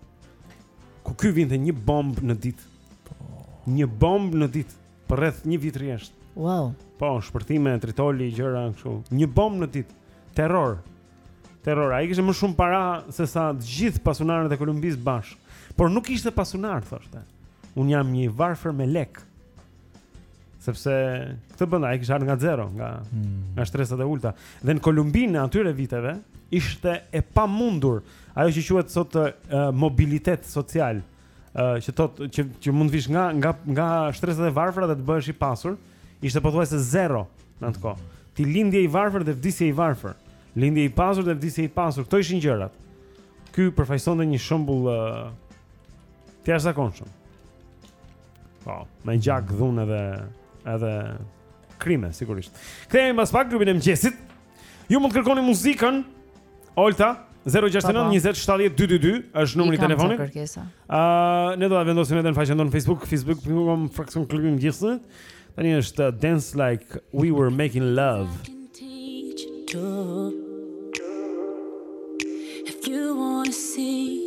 Ku ky vinte një bombë në ditë. Po. Një bombë në ditë për rreth një vit rresht. Wow. Po, shpërthime, tritoli, gjëra kështu. Një bombë në ditë. Terror. Terror, ai kishte më shumë para sesa të gjithë pasanikët e Kolumbisë bashkë. Por nuk ishte pasanik, thoshte. Unë jam një varfër me lek. Sepse këtë bën që ai kishte ardhur nga zero, nga hmm. nga shtresat e ulta. Dhe në Kolumbinë e atyre viteve ishte e pamundur ajo që quhet sot uh, mobilitet social. uh, që thotë që që mund të vish nga nga nga shtresat e varfra dhe të bëhesh i pasur, ishte pothuajse zero në atë kohë. Ti lindje i varfër dhe vdisje i varfër. Lindje i pasur dhe vdisje i pasur, këto ishin gjërat. Ky përfaqësonte një shembull uh, të jashtëzakonshëm. Po, me gjak dhunë edhe edhe krime sigurisht. Kthehemi pas pak klubin e mëngjesit. Ju mund të kërkoni muzikën Olta 0692070222 është numri i telefonit. Ëh, uh, ne do ta vendosim edhe në faqen tonë Facebook, facebook.com fraksion klubi i mëngjesit. Tani është uh, Dance Like We Were Making Love. If you wanna see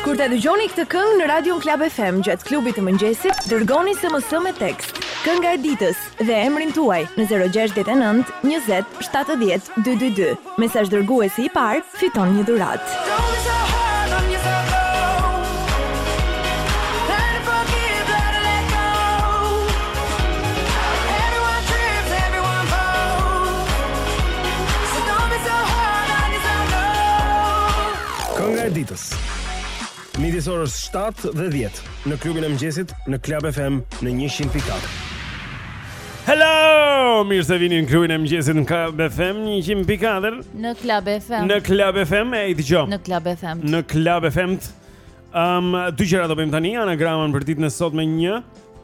Kur ta dëgjoni këtë këngë në radion Klab FM gjatë klubit të mëngjesit, dërgoni SMS me tekst. Kënga e ditës dhe emrin tuaj në 069 20 70 222. Mesazhdërguesi i parë, fiton një dhuratë. Kënga e ditës. Midis orës 7 dhe 10 në klubin e mëngjesit në Club FM në 100.4. Hello! Mirë se vini në klubin e mëngjesit në Club FM 100.4. Në Club FM. Në Club FM e i dëgjoj. Në Club FM. Në Club FM. Ëm, dy gjëra do bëjmë tani, anagramën për ditën e sotme 1.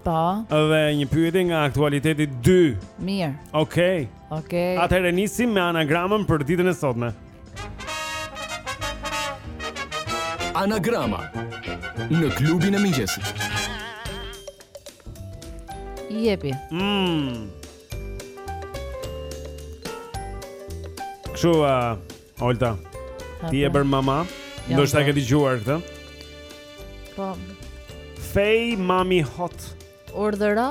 Po. Dhe një pyetje nga aktualiteti 2. Mirë. Okej. Okay. Okej. Okay. Atëherë nisim me anagramën për ditën e sotme. Anagrama në klubin e mëngjesit. Jepi. Mm. Kështu, uh, Olta, ti je bërë mama, ndoshta ke dëgjuar këtë? Po. Fej mami hot. Urdhëro?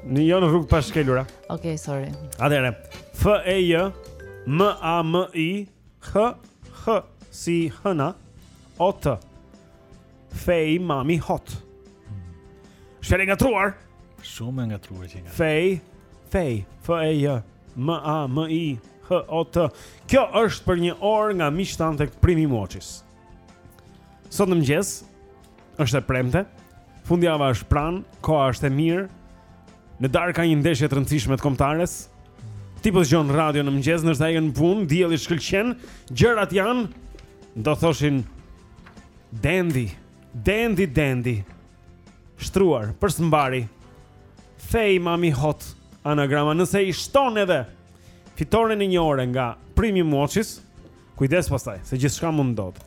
Jo, në rrugë të pashkelura. Okej, okay, sorry. Atëhere. F E J M A M I H H si hëna O T. Fej mami hot. Shumë e ngatërruar. Shumë e ngatërruar që nga. Fej, fej, F E J M A M I H O T. Kjo është për një orë nga miqtë tanë tek Premium Watches. Sot në mëngjes Është e premte. Fundjava është pranë, koha është e mirë. Në darkë ka një ndeshje të rëndësishme të kombëtares. Ti po dëgjon radio në mëngjes, ndërsa je në punë, dielli shkëlqen, gjërat janë do thoshin Dandy, Dandy Dandy. Shtruar për së mbari. Fej mami hot anagrama nëse i shton edhe fitoren e një ore nga Premium Watches. Kujdes pastaj, se gjithçka mund të ndodhë.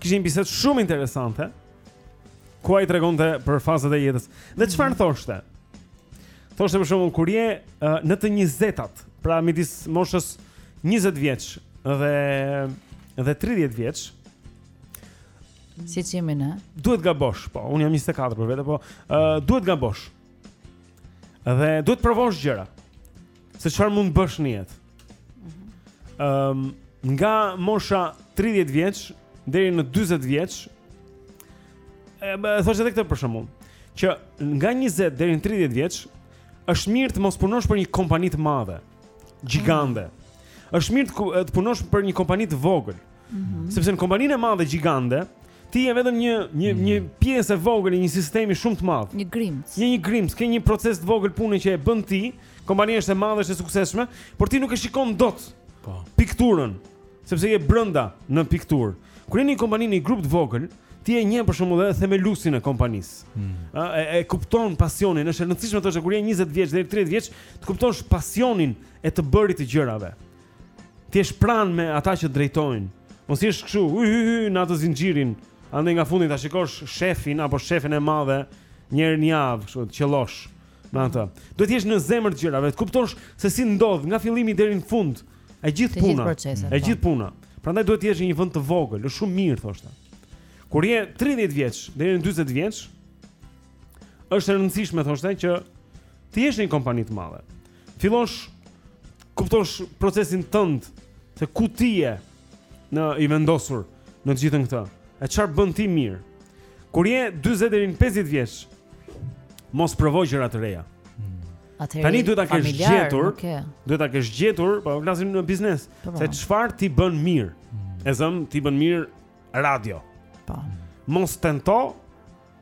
Kishte një bisedë shumë interesante ku ai tregonte për fazat e jetës. Dhe çfarë mm -hmm. thoshte? Thoshte për shembull kur je uh, në të 20-tat, pra midis moshës 20 vjeç dhe dhe 30 vjeç. Siç jemi ne. Duhet të gabosh, po, unë jam 24 për vete, po, uh, duhet të gabosh. Dhe duhet të provosh gjëra. se çfarë mund të bësh në jetë. Ëm um, nga mosha 30 vjeç deri në 40 vjeç e thoshte edhe këtë për shembull, që nga 20 deri në 30 vjeç është mirë të mos punosh për një kompani të madhe, gjigante. Mm. Është mirë të punosh për një kompani të vogël. Mm -hmm. Sepse në kompaninë e madhe gjigante, ti je vetëm një një mm. një pjesë e vogël e një sistemi shumë të madh. Një grimcë. Je një grimcë, ke një proces të vogël pune që e bën ti, kompania është e madhe, është e suksesshme, por ti nuk e shikon dot. Po. Pikturën, sepse je brenda në pikturë. Kur je në një kompani në një grup të vogël, ti e njeh për shembull edhe themeluesin e kompanisë. Mm. Ë e, e kupton pasionin, është e rëndësishme thoshte kur je 20 vjeç deri 30 vjeç, të kuptosh pasionin e të bërit të gjërave. Të jesh pranë me ata që të drejtojnë. Mos jesh kështu, hy hy hy në atë zinxhirin. Andej nga fundi ta shikosh shefin apo shefen e madhe një herë në javë, kështu të qëllosh me atë. Duhet të jesh në zemër të gjërave, të kuptosh se si ndodh nga fillimi deri në fund e gjithë puna. E po. gjithë puna. Prandaj duhet të jesh në një vend të vogël, është shumë mirë thoshte. Kur je 30 vjeç deri në 40 vjeç, është e rëndësishme thoshte që të jesh në një kompani të madhe. fillosh kuptosh procesin tënd se ku ti je në i vendosur në të gjithën këtë. E çfarë bën ti mirë? Kur je 40 deri në 50 vjeç, mos provo gjëra të reja. Hmm. Atëherë tani duhet ta kesh gjetur, duhet ta kesh gjetur, po flasim në biznes, po, po. se çfarë ti bën mirë. Hmm. E zëmë ti bën mirë radio. Po. Mos tento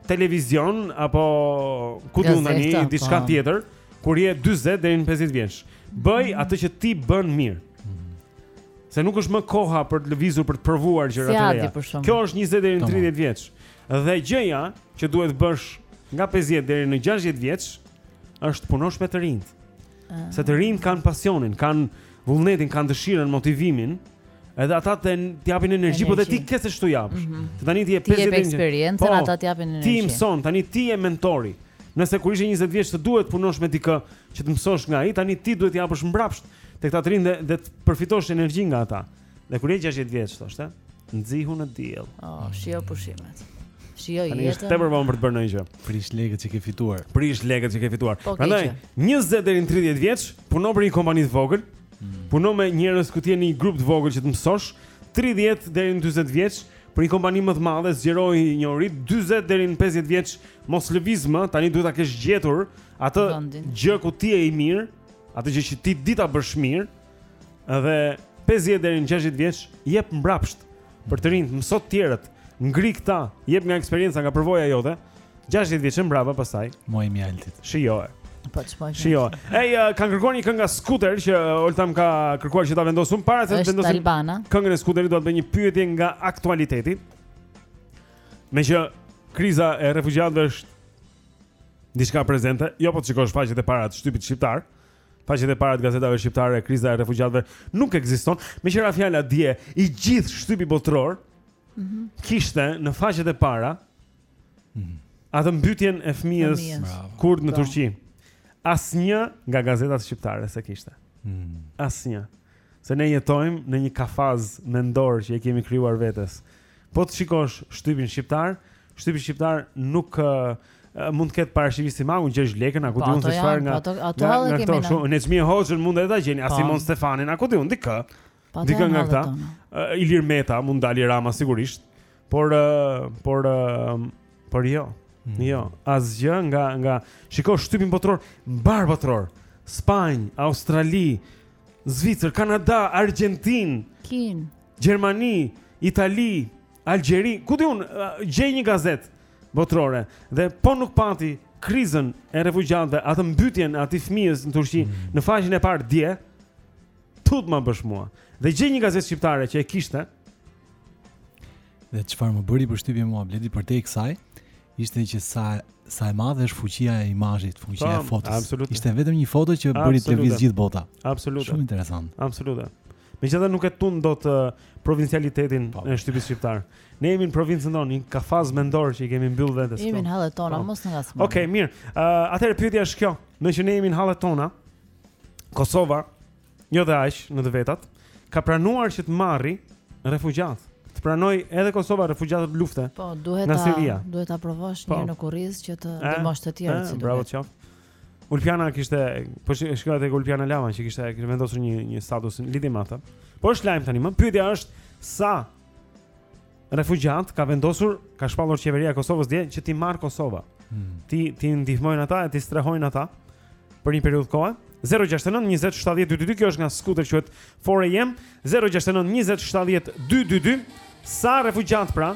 televizion apo ku di unë tani diçka po. tjetër kur je 40 deri në 50 vjeç. Bëj mhm. atë që ti bën mirë. Mhm. Se nuk është më koha për të lëvizur për të provuar gjëra të reja. Kjo është 20 deri në 30 vjeç. Dhe gjëja që duhet bësh nga 50 deri në 60 vjeç është punosh me të rinjtë. Ah. Se të rinjtë kanë pasionin, kanë vullnetin, kanë dëshirën, motivimin. Edhe ata të japin energji, po dhe ti ke se ç't'u japësh. Mm -hmm. Se tani ti je 50 vjeç. Ti ke eksperiencën, po, ata të japin energji. Ti i mëson, tani ti je mentori. Nëse kur ishe 20 vjeç të duhet punosh me dikë që të mësosh nga ai, tani ti duhet të japësh mbrapsht tek ta të rinjtë dhe, dhe të përfitosh energji nga ata. Dhe kur je 60 vjeç thoshte, nxihu në diell. Oh, shijo pushimet. Shijo jetën. Tani është tepër vonë për të bërë ndonjë gjë. Prish lekët që ke fituar. Prish lekët që ke fituar. Po, Prandaj, 20 deri në 30 vjeç, puno për një kompani të vogël. Mm. Puno me njerëz ku të jeni një grup të vogël që të mësosh. 30 deri në 40 vjeç, për një kompani më të madhe, zgjero njohuritë 40 deri në 50 vjeç, mos lëviz më, tani duhet ta kesh gjetur atë gjë ku ti je i mirë, atë gjë që ti di ta bësh mirë. Edhe 50 deri në 60 vjeç jep mbrapsht për të rinjtë, mëso të tjerët, ngri këta, jep nga eksperienca, nga përvoja jote. 60 vjeç e mbrapa pastaj. Muaj mjaltit. Shijoje. Po çfarë? Po, Shijo. Ej, uh, kanë kërkuar një këngë nga Scooter që Oltam ka kërkuar që ta vendosim para se të vendosim. Albana. Këngën e Scooterit do të bëj një pyetje nga aktualiteti. Meqë kriza e refugjatëve është diçka prezente, jo po të shikosh faqet e para të shtypit shqiptar, Faqet e para të gazetave shqiptare kriza e refugjatëve nuk ekziston. Meqë ra fjala dje i gjithë shtypi botëror mm -hmm. kishte në faqet e para mm -hmm. atë mbytjen e fëmijës kurd në Turqi. Asnjë nga gazetat shqiptare s'e kishte. Mm -hmm. Asnjë. Se ne jetojmë në një kafaz mendor që i kemi krijuar vetes. Po të shikosh shtypin shqiptar, shtypi shqiptar nuk mund të ketë Parashqevi Simakun, Lleshi lekën, apo ku di unë se çfarë nga. Po, ato halle kemi. Ato shumë, Nexhmije Hoxhën mund edhe ta gjeni, apo. Simon Stefanin, a ku di unë dikë. Po, dikë nga këta. Ilir Meta mund, Edi Rama sigurisht. Por por por jo. Hmm. Jo, asgjë nga nga shiko shtypin botëror, mbarë botëror. Spanjë, Australi, Zvicër, Kanada, Argjentinë, Kinë. Gjermani, Itali, Algjeri, ku di unë, gjej një gazetë botërore dhe po nuk pati krizën e refugjatëve, atë mbytjen e atij fëmijës në Turqi mm. në faqen e parë dje, turp më bësh mua. Dhe gjej një gazetë shqiptare që e kishte. Dhe çfarë më bëri përshtypje mua Blendi përtej kësaj, ishte që sa sa e madhe është fuqia e imazhit, fuqia e fotos. Absolute. Ishte vetëm një foto që bëri të lëvizë gjithë bota. Absolut. Shumë interesant. Absolut. Megjithatë nuk e tund dot uh, provincialitetin po. e shtypit shqiptar. Ne jemi në provincën tonë, një kafaz mendor që i kemi mbyllur vetes. Jemi në hallet tona, po. mos na ngasmoni. Okej, okay, mirë. Ë, uh, atëherë pyetja është kjo. Meqë ne jemi në hallet tona, Kosova, jo dhe aq në të vetat, ka pranuar që të marrë refugjatë. Të pranojë edhe Kosova refugjatët e luftës. Po, duhet ta duhet ta provosh po. një në kurriz që të ndihmosh të tjerët si duhet. Bravo, qoftë. Ulpiana kishte, po shkoj tek Ulpiana Lama që kishte kishte vendosur një një status në lidhje me atë. Po është lajm tani, më pyetja është sa refugjatë ka vendosur, ka shpallur qeveria e Kosovës dje që t'i marrë Kosova. Hmm. T'i t'i ndihmojnë ata e t'i strehojnë ata për një periudhë kohe. 069 20 70 222 kjo është nga Scooter quhet 4AM 069 20 70 222 sa refugjatë pra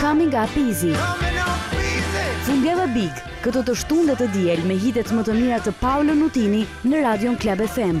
Coming up easy. Fundjava Big, këtë të shtunë dhe të diel me hitet më të mira të Paolo Nutini në Radion Klab FM.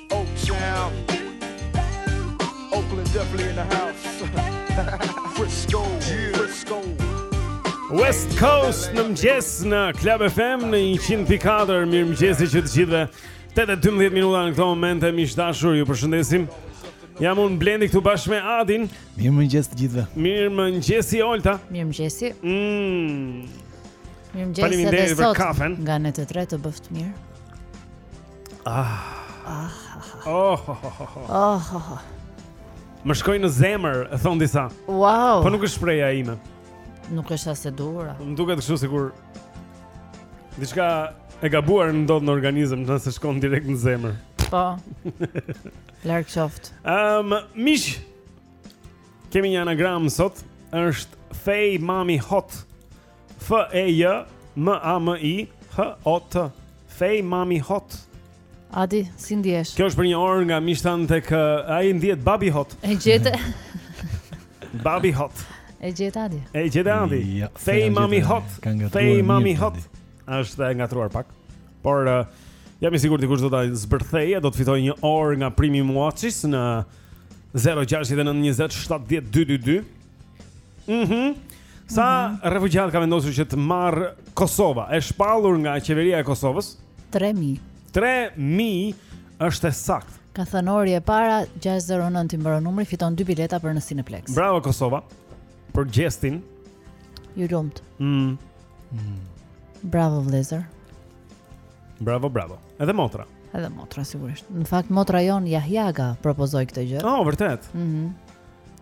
West Coast në mëngjes në Klab FM në 100.4 Mirëmëngjesi të gjithëve 8 e 12 minuta në këto momente miq të dashur ju përshëndesim Jam unë Blendi këtu bashkë me Adin Mirëmëngjes të gjithëve Mirëmëngjesi Olta Mirëmëngjesi mm. Mirëmëngjesi dhe sot Nga ne të tre të bëftë mirë Ah. Oh. Oh. Më shkoi në zemër, e thonë disa. Wow. Po nuk është shprehja ime. Nuk është as e duhura. Më duket kështu sikur diçka e gabuar ndodh në organizëm, nëse shkon direkt në zemër. Po. Larg qoftë. Ehm, um, miq. Kemi një anagram sot, është Fej Mami Hot. F E J M A M I H O T Fej Mami Hot. Adi, si ndihesh? Kjo është për një orë nga Mishtan tek eh, ai ndihet Babi Hot. E gjete. Babi Hot. E gjete Adi. E gjete Adi. Ja, Fej Mami Hot. Fej Mami Hot. Është e ngatërruar pak. Por uh, jam i sigurt dikush do ta zbërthejë, do të fitojë një orë nga Primi Muachis në 0692070222. Mhm. Mm Sa mm -hmm. refugjatë ka vendosur që të marrë Kosova? E shpallur nga qeveria e Kosovës? 3000. 3000 është e saktë. Ka thënë Ori e para 609 ti mbaron numri fiton dy bileta për në Cineplex. Bravo Kosova për gjestin. Ju lumtë. Mm. mm. Bravo vëllezër. Bravo, bravo. Edhe motra. Edhe motra sigurisht. Në fakt motra jonë Jahjaga propozoi këtë gjë. Oh, vërtet. Mhm. Mm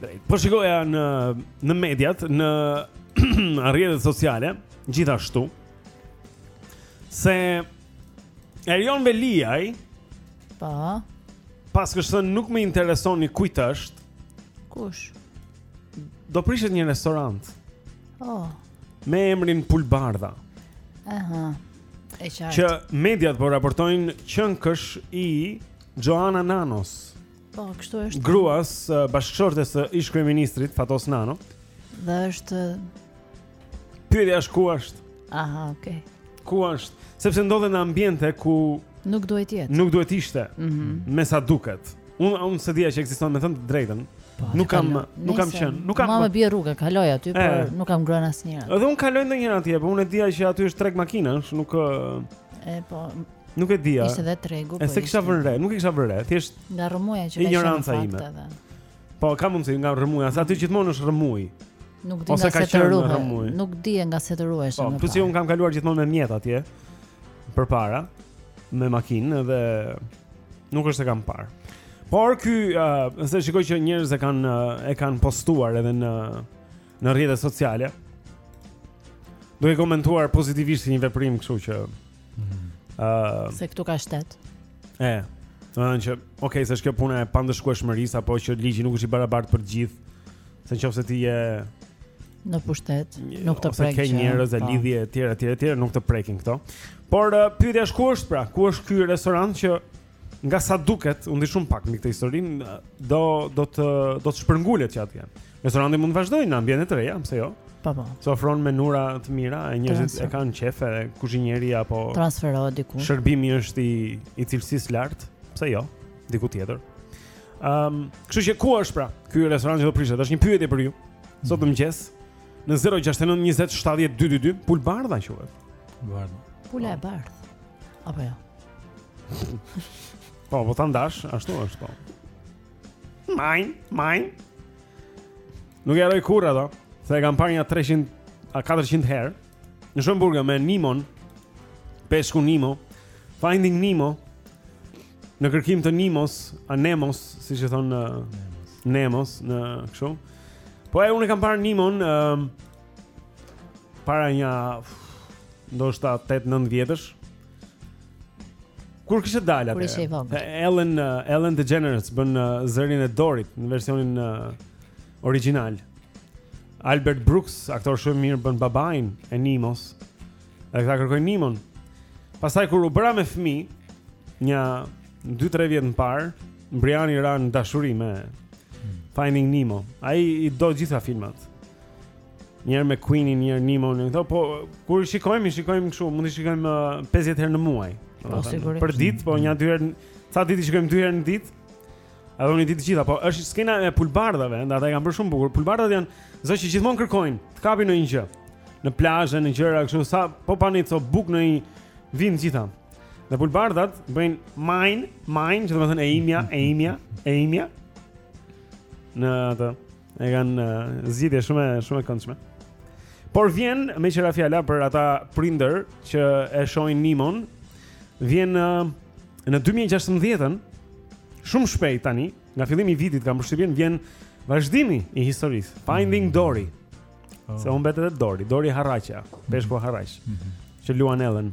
Drejt. Po shikoja në në mediat, në rrjetet sociale, gjithashtu se Erion Veliaj pa po. paska thënë s'u nuk më intereson i kujt është. Kush? Do prishet një restorant. Oh. Me emrin Pulbardha. Aha. E qartë. Që mediat po raportojnë qenkësh i Xhoana Nanos. Po, kështu është. Gruas uh, bashkëshortes së ish-kryeministrit Fatos Nano. Dhe është Pyetja është ku është? Aha, okay. Ku është? Sepse ndodhet në ambiente ku nuk duhet të jetë. Nuk duhet të ishte. Mm -hmm. Me sa duket. Unë unë s'e dija që ekziston, me thënë të drejtën. Po, nuk kam kalo. nuk kam qenë, nuk kam. Ma bie rruga, kaloj aty, e, por nuk kam ngrënë asnjëherë. Edhe unë kaloj ndonjëherë atje, por unë e dija që aty është treg makinash, nuk e po Nuk e dija. Ishte dhe tregu po. S'e kisha vënë re, nuk e kisha vënë re, thjesht nga rrëmuja që ka. Ignoranca ime. Po ka mundësi nga rrëmuja, se aty gjithmonë është rrëmujë. Nuk di nga se të ruhesh. Nuk di nga se të ruhesh. Po, plus unë kam kaluar gjithmonë me mjet atje. Përpara me makinë dhe nuk është se kam parë. Por ky, uh, se shikoj që njerëz e kanë uh, e kanë postuar edhe në në rrjetet sociale. Duke komentuar pozitivisht një veprim kështu që Ëh, se këtu ka shtet. E. Domethënë që, ok, s'është kjo puna e pandëshkueshmërisë apo që ligji nuk është i barabartë për të gjithë. Se nëse ti je në pushtet, nuk të prekin. Ose ke njerëz e po. lidhje etj etj etj, nuk të prekin këto. Por pyetja është ku është pra? Ku është ky restorant që Nga sa duket, unë di shumë pak mbi këtë historinë, do do të do të shpërngulet që atje. Restoranti mund të vazhdojë në ambiente të reja, pse jo? Po po. Se ofron menura të mira, e njerëzit e kanë qejf edhe kuzhinieri apo transferohet diku. Shërbimi është i i cilësisë lartë, pse jo? Diku tjetër. Ehm, um, kështu që ku është pra? Ky restorant që do prishet, është një pyetje për ju. Sot në mëngjes në 069 20 70 222, Pulbardha quhet. Bardha. Pula e bardhë. Apo jo. Po, po ta ndash, ashtu është po. Mine, mine. Nuk e harroj kurrë atë, se e kam parë nja 300 a 400 herë. Në shumë burga me Nimon, peshku Nimo, Finding Nemo, në kërkim të Nimos, a Nemos, siç i thonë në... Nemos. Nemos, ne kështu. Po e, unë e kam parë Nimon, uh, para nja ndoshta 8-9 vjetësh. Kur kishte dalë atëherë? Ellen eh, Ellen DeGeneres bën eh, zërin e Dorit në versionin uh, origjinal. Albert Brooks, aktor shumë i mirë bën babain e Nimos. Edhe këta kërkojnë Nimon. Pastaj kur u bëra me fëmijë, nja 2-3 vjet më parë, Briani ra në dashuri me hmm. Finding Nemo. Ai i do gjitha filmat. Njëherë McQueen-i, njëherë Nemo ne këto, po kur i shikojmë, i shikojmë kështu, mund të shikojmë 50 uh, herë në muaj. Po sigurisht. Përditë, po nja dy herë, ca ditë i shikojmë dy herë në ditë? Ato i di të gjitha, po është skena e pulbardhave, dhe ata e kanë bërë shumë bukur. Pulbardhat janë zogj që gjithmonë kërkojnë, të kapin ndonjë gjë. Në plazhe, në gjëra kështu, sapo panë ty bukën vijnë gjitha. Dhe pulbardhat bëjnë mine, mine, që do të thonë e imja, e imja, e imja. Në atë E kanë uh, zgjidhje shumë shumë e këndshme. Por vjen meqë ra fjala për ata prindër që e shohin Nimon, vjen uh, në 2016-ën shumë shpejt tani, nga fillimi i vitit kam përshtypjen vjen vazhdimi i historisë, Finding mm. Dory. Oh. Se humbet edhe Dori, Dori harraqja, peshku harraq, mm -hmm. që luan Ellen.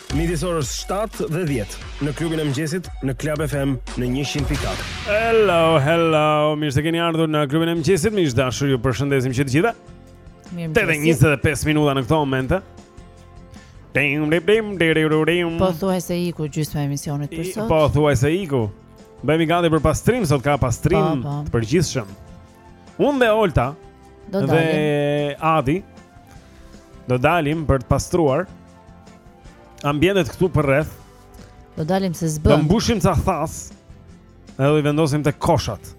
Midis orës 7 dhe 10 në klubin e mëngjesit në Club FM në 100.4. Hello, hello. Mirë se keni ardhur në klubin e mëngjesit. Miq të dashur, ju përshëndesim që të gjithë. Mirë. 8 e 25 minuta në këto momente. Ding ding ding ding ding. Pothuajse iku gjysma e emisionit për sot. Pothuajse iku. Bëhemi gati për pastrim, sot ka pastrim po, po. të përgjithshëm. Unë dhe Olta do dalim. Dhe Adi do dalim për të pastruar. ambientet këtu përreth. Do dalim se s'bën. Do mbushim ca thasë. Edhe i vendosim te koshat.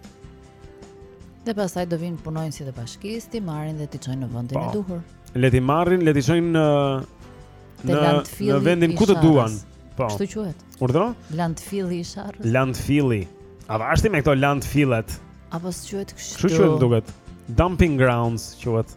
Dhe pastaj do vijnë punonjësit e bashkisë, t'i marrin dhe t'i çojnë në vendin e, po, duhur. Le t'i marrin, le t'i çojnë në në në vendin ku të duan. Po. Si quhet. Urdhëro? Landfilli i Sharrës. Landfilli. A vashti me këto landfillet? Apo s'quhet kështu? Kështu më duket. Dumping grounds quhet.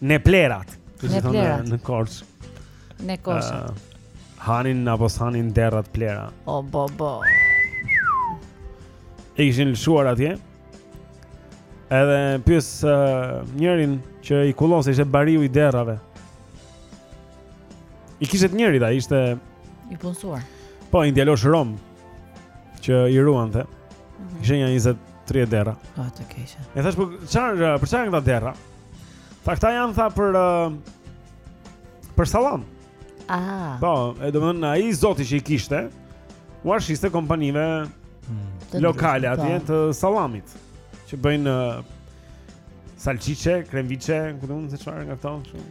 Ne plerat. Të si thonë në Korçë. Ne Korçë. Hanin apo s'hanin derrat plera. O, bo, bo. I kishin lëshuar atje. Edhe pyes uh, njërin që i kullon se ishte bariu i derrave. I kishte njëri, ta, ishte... I punësuar. Po, një djalosh rom, që i ruante. Mm -hmm. Ishin një 23 derra. O, të keqe. E thash, po, çar, për çar këta derra? Tha këta janë tha për uh, për sallam. Ah. Po, e domethënë ai zoti që i kishte, ua shiste kompanive hmm. lokale atje po. të sallamit që bëjnë uh, salçiçe, kremviçe, ku di unë se çfarë nga këto.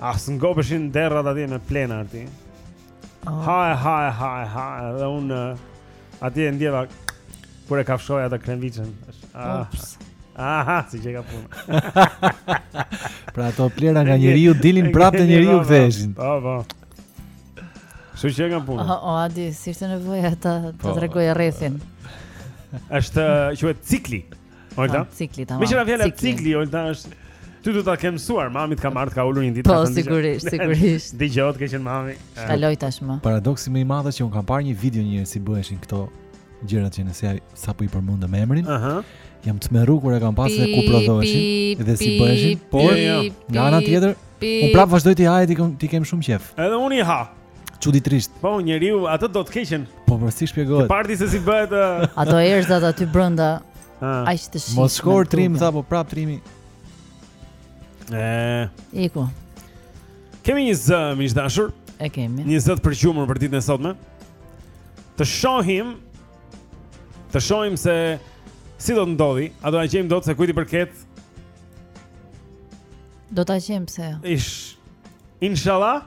Ah, s'ngopeshin derrat atje me plera aty oh. Ah. Haj, haj, haj, haj Dhe unë uh, atje e ndjeva kur e kafshoj atë kremviçen ah. Ups Aha, si qenka puna Pra ato plera nga njeriu dilnin prap te njeriu ktheheshin Po, po Si qenka puna O, oh, oh, Adi, s'ishte nevoja ta, ta po. tregoje rrethin, ashtu quhet cikli Olta. Cikli tamam. Meqenëse fjala cikli, cikli Olta është Ty ta ke mësuar, mami të ka marrë ka ulur një ditë Po sigurisht, sigurisht. Dëgjo të keqen mami. Kaloj tashmë. Paradoksi më i madh është që un kam parë një video njëherë si bëheshin këto gjërat që ne sapo ia përmendëm emrin. Ëh. Uh -huh. Jam tmerru kur e kam pa se ku prodhoheshin dhe si bëheshin, por jo, jo. nga ana tjetër, un prap vazhdoj t'i ha, i kam shumë qejf. Edhe un i ha. Çuditërisht. Po, njeriu atë do të keqen. Po, po si shpjegohet? Parti se si bëhet uh... ato erëzat aty brenda. Aq të shih. Mos shko trim tha po prap trimi. Ëh. Iku. Kemi një zë miq të dashur. E kemi. Një zë të përgjumur për ditën e sotme. Të shohim. Të shohim se si do të ndodhi, a do ta gjejmë dot se kujt i përket? Do ta gjejmë pse jo. Ish. Inshallah.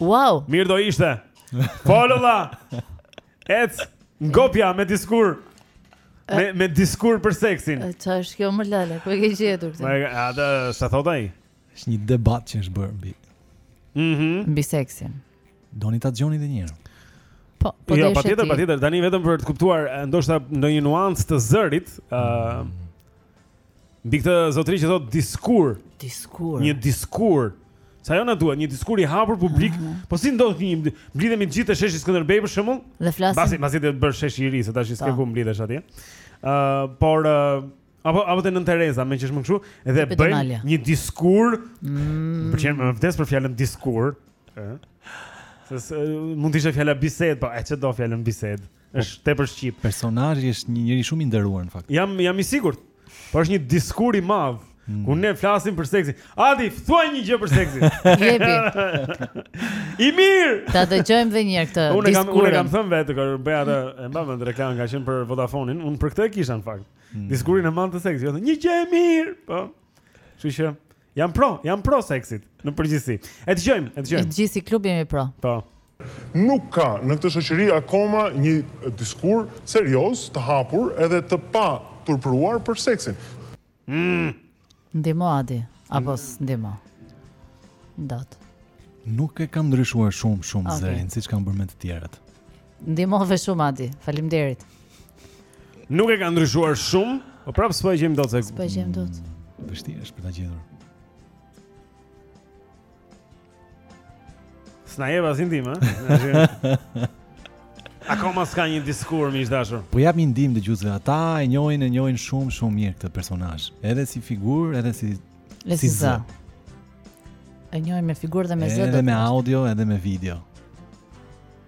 Wow. Mirë do ishte. Fololla. Ec ngopja me diskur. Eh, me diskur për seksin. Çfarë është kjo mo lale? Ku e ke gjetur këtë? Me atë ça thot ai? Është një debat që është bërë mbi. Mhm. Mm mbi seksin. Doni ta dëgjoni edhe një herë. Po, po jo, patjetër, patjetër. Tani vetëm për të kuptuar ndoshta ndonjë nuancë të zërit, ë uh, Mbi këtë zotëri që thot diskur. Diskur. Një diskur. Se po na duhet një diskur i hapur publik. Uh -huh. Po si ndodh, mblidhemi të gjithë te sheshi Skënderbej për shembull? Dhe flasim. Pasi pasi të bëhet sheshi i ri, se tash s'ke po. ku mblidhesh atje. Ë, uh, por uh, apo apo te Nën Tereza, meqë jemi kshu, edhe bëjmë një diskur. Mm. Po unë vdes për fjalën diskur. Ë. Se mund të ishte fjala bisedë, po e ç'e do fjalën bisedë. Është tepër shqip. Personazhi është një njeri shumë i nderuar në fakt. Jam jam i sigurt. Po është një diskur i madh. Mm. Kur ne flasim për seksin. Adi, thuaj një gjë për seksin. Jepi. I mirë. Ta dëgjojmë edhe një herë këtë diskur. Unë kam unë kam thënë vetë kur bëra atë e mbaj mend reklamën ka qenë për Vodafone-in. Unë për këtë e kisha në fakt. Mm. Diskurin e madh të seksit. Jo, një gjë e mirë. Po. Kështu që Jam pro, jam pro seksit në përgjithësi. E dëgjojmë, e dëgjojmë. Të gjithë si klub jemi pro. Po. Nuk ka në këtë shoqëri akoma një diskur serioz, të hapur edhe të paturpëruar për seksin. Mm. Ndihmo Adi, apo s'ndihmon dot. Nuk e kam ndryshuar shumë shumë okay. zërin siç kam bërë me të tjerat. Ndihmove shumë Adi. Faleminderit. Nuk e kam ndryshuar shumë, po prapë s'po e gjem dot se. S'po e gjem dot. Mm, vështirë është për ta gjetur. S'na e dha si ndihmë, ha? Akoma s'ka një diskur më ish dashur. Po jap një ndihmë dëgjuesve, ata e njohin e njohin shumë shumë mirë këtë personazh, edhe si figurë, edhe si Dhe si zë. E njohin me figurë dhe me zë. Edhe me audio, edhe me video.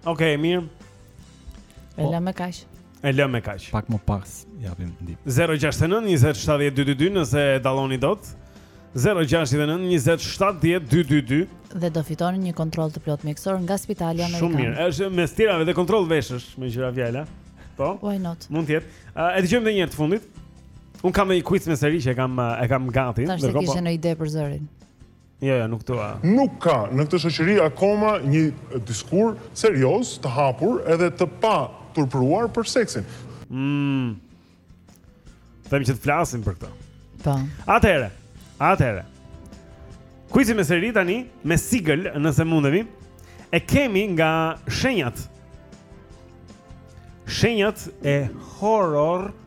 Okej, okay, mirë. E lëmë me kaq. E lëmë me kaq. Pak më pas japim ndihmë. 069 20 70 222 nëse dalloni dot. 069 20 70 222 dhe do fitoni një kontroll të plotë mjekësor nga Spitali Amerikan. Shumë mirë. Është mes të tjerave dhe kontroll veshësh, meqë ra fjala. Po. Why not? Mund të jetë. Uh, e dëgjojmë edhe një herë të fundit. Un kam një quiz me seri që e kam e kam gati. Tash të po- kishe një ide për zërin. Jo, jo, nuk dua. Nuk ka në këtë shoqëri akoma një diskur serioz të hapur edhe të paturpëruar për seksin. Mm. Them që të flasim për këtë. Po. Atëherë. Atëherë. Kuizi me seri tani me sigël nëse mundemi. E kemi nga shenjat. Shenjat e horo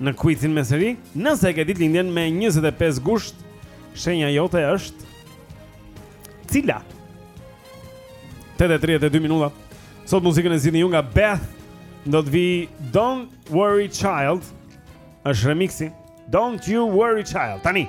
në quizin me seri. Nëse e ke ditëlindjen me 25 gusht, shenja jote është cila? 8:32 minuta. Sot muzikën e zgjidhni ju nga Beth. Do të vijë Don't Worry Child. Është remixi. Don't You Worry Child. Tani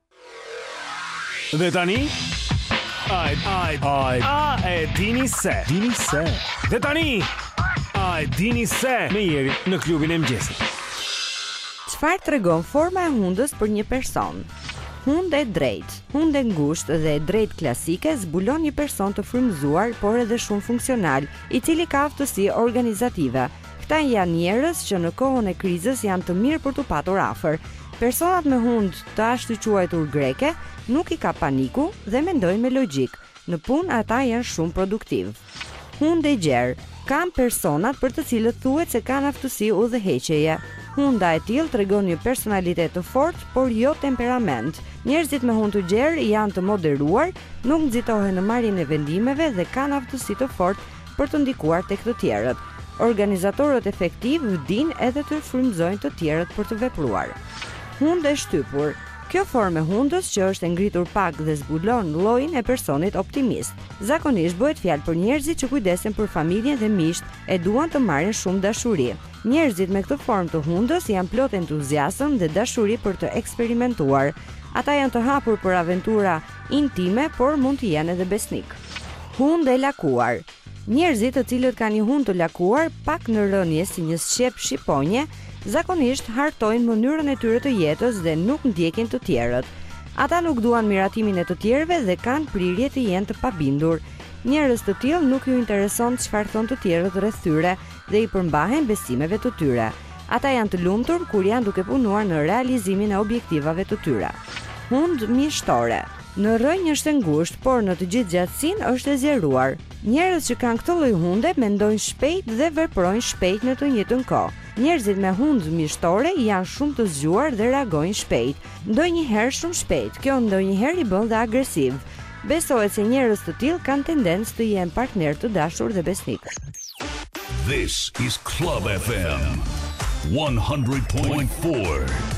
Dhe tani Ai ai ai a e dini se dini se Dhe tani A e dini se me Jerin në klubin e mëngjesit Çfarë tregon forma e hundës për një person? Hundë e drejtë, hundë e ngushtë dhe e drejtë klasike zbulon një person të frymëzuar, por edhe shumë funksional, i cili ka aftësi organizative, Këta janë njerëz që në kohën e krizës janë të mirë për t'u patur afër. Personat me hundë të ashtuquajtur greke nuk i kap paniku dhe mendojnë me logjikë. Në punë ata janë shumë produktivë. Hundë e gjerë, kanë personat për të cilët thuhet se kanë aftësi udhëheqjeje. Hunda e tillë tregon një personalitet të fortë, por jo temperament. Njerëzit me hundë të gjerë janë të moderuar, nuk nxitohen në marrjen e vendimeve dhe kanë aftësi të forta për të ndikuar tek të tjerët. Organizatorët efektivë dinë edhe të frymëzojnë të tjerët për të vepruar. Hundë e shtypur. Kjo formë e hundës që është e ngritur pak dhe zbulon llojin e personit optimist. Zakonisht bëhet fjalë për njerëzit që kujdesen për familjen dhe miqtë, e duan të marrin shumë dashuri. Njerëzit me këtë formë të hundës janë plot entuziazëm dhe dashuri për të eksperimentuar. Ata janë të hapur për aventura intime, por mund të jenë edhe besnikë. Hundë e lakuar. Njerëzit të cilët kanë një hundë të lakuar pak në rënie si një sqep shqiponje, zakonisht hartojnë mënyrën e tyre të jetës dhe nuk ndjekin të tjerët. Ata nuk duan miratimin e të tjerëve dhe kanë prirje të jenë të pabindur. Njerëz të tillë nuk ju intereson çfarë thonë të tjerët rreth tyre dhe i përmbahen besimeve të tyre. Ata janë të lumtur kur janë duke punuar në realizimin e objektivave të tyre. Hundë mishtore. Në rrënjë është e ngushtë, por në të gjithë gjatësinë është e zgjeruar. Njerëz që kanë këtë lloj hunde mendojnë shpejt dhe veprojnë shpejt në të njëjtën kohë. Njerëzit me hundë mishtore janë shumë të zgjuar dhe reagojnë shpejt, ndonjëherë shumë shpejt. Kjo ndonjëherë i bën dhe agresivë. Besohet se njerëz të tillë kanë tendencë të jenë partnerë të dashur dhe besnikë. This is Club FM 100.4.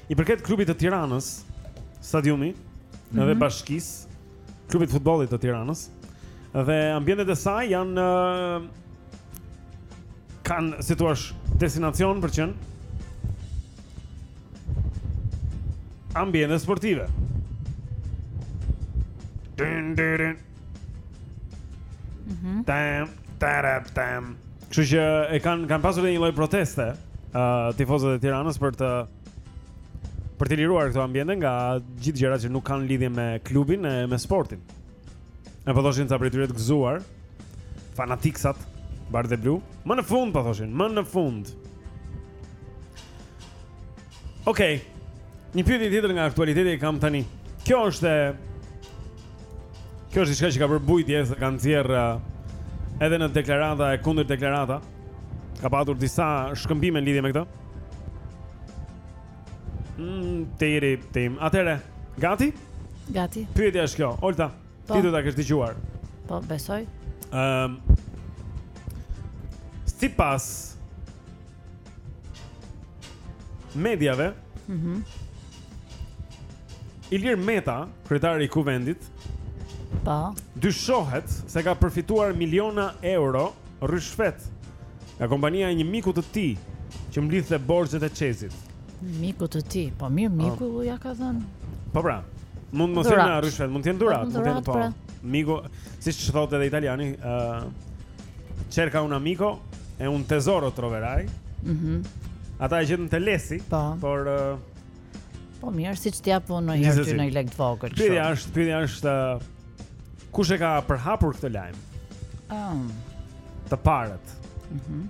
I përket klubit të Tiranës, stadiumi, mhm, edhe bashkisë, klubit të futbollit të Tiranës, dhe ambientet e saj janë uh, kanë si thua destinacion për t'qenë ambiente sportive. Dun dun. Mhm. Mm tam tam tam. Kështu që e kanë kanë pasur edhe një lloj proteste, ë uh, tifozët e Tiranës për të për të liruar këto ambiente nga gjithë gjërat që nuk kanë lidhje me klubin e me sportin. E po thoshin ca prej tyre të gëzuar, fanatiksat bardheblu. Më në fund po thoshin, më në fund. Okej. Okay. Një pyetje tjetër nga aktualiteti e kam tani. Kjo është Kjo është diçka që ka bërë bujë, se ka nxjerrë edhe një deklarata e kundërdeklarata. Ka patur disa shkëmbime në lidhje me këtë. Mm, tiri tim. Atëherë, gati? Gati. Pyetja është kjo, Olta. Po. Ti do ta kesh dëgjuar. Po, besoj. Ehm. Um, Sipas mediave. Mhm. Mm Ilir Meta, kryetari i Kuvendit, po, dyshohet se ka përfituar miliona euro rryshfet nga kompania e një miku të tij që mblidhte borxhet e CEZ-it. miku të tij. Po mirë, miku ia ka dhënë. Po pra, mund mos jenë Dhuratë. rryshfet, mund të jenë Po, dhuratë, mund të jenë dhuratë, po. pra. Miku, siç thotë edhe italiani, ë Cerca un amico e un tesoro troverai. Mhm. Mm Ata e gjetën te Lesi, po. por uh, Po mirë, siç të jap unë një herë në lek të vogël kështu. Pyetja është, pyetja është uh, kush e ka përhapur këtë lajm? Ëm. Um. Të parët. Mhm. Mm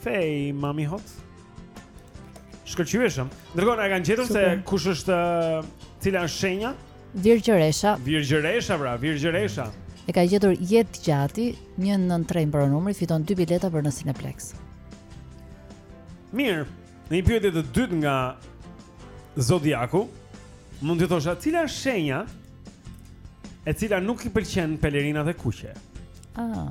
Fej, mami hot Shkëlqyeshëm Ndërkohë e kanë gjetur se kush është Cila është shenja Virgjëresha Virgjëresha, pra, virgjëresha E ka gjetur jetëgjati Një nëntë tre për numrin Fiton dy bileta për në Cineplex Mirë Në një pyetje të dytë nga Zodiaku Mund të thosha Cila është shenja E cila nuk i pëlqen pelerinat e kuqe Ah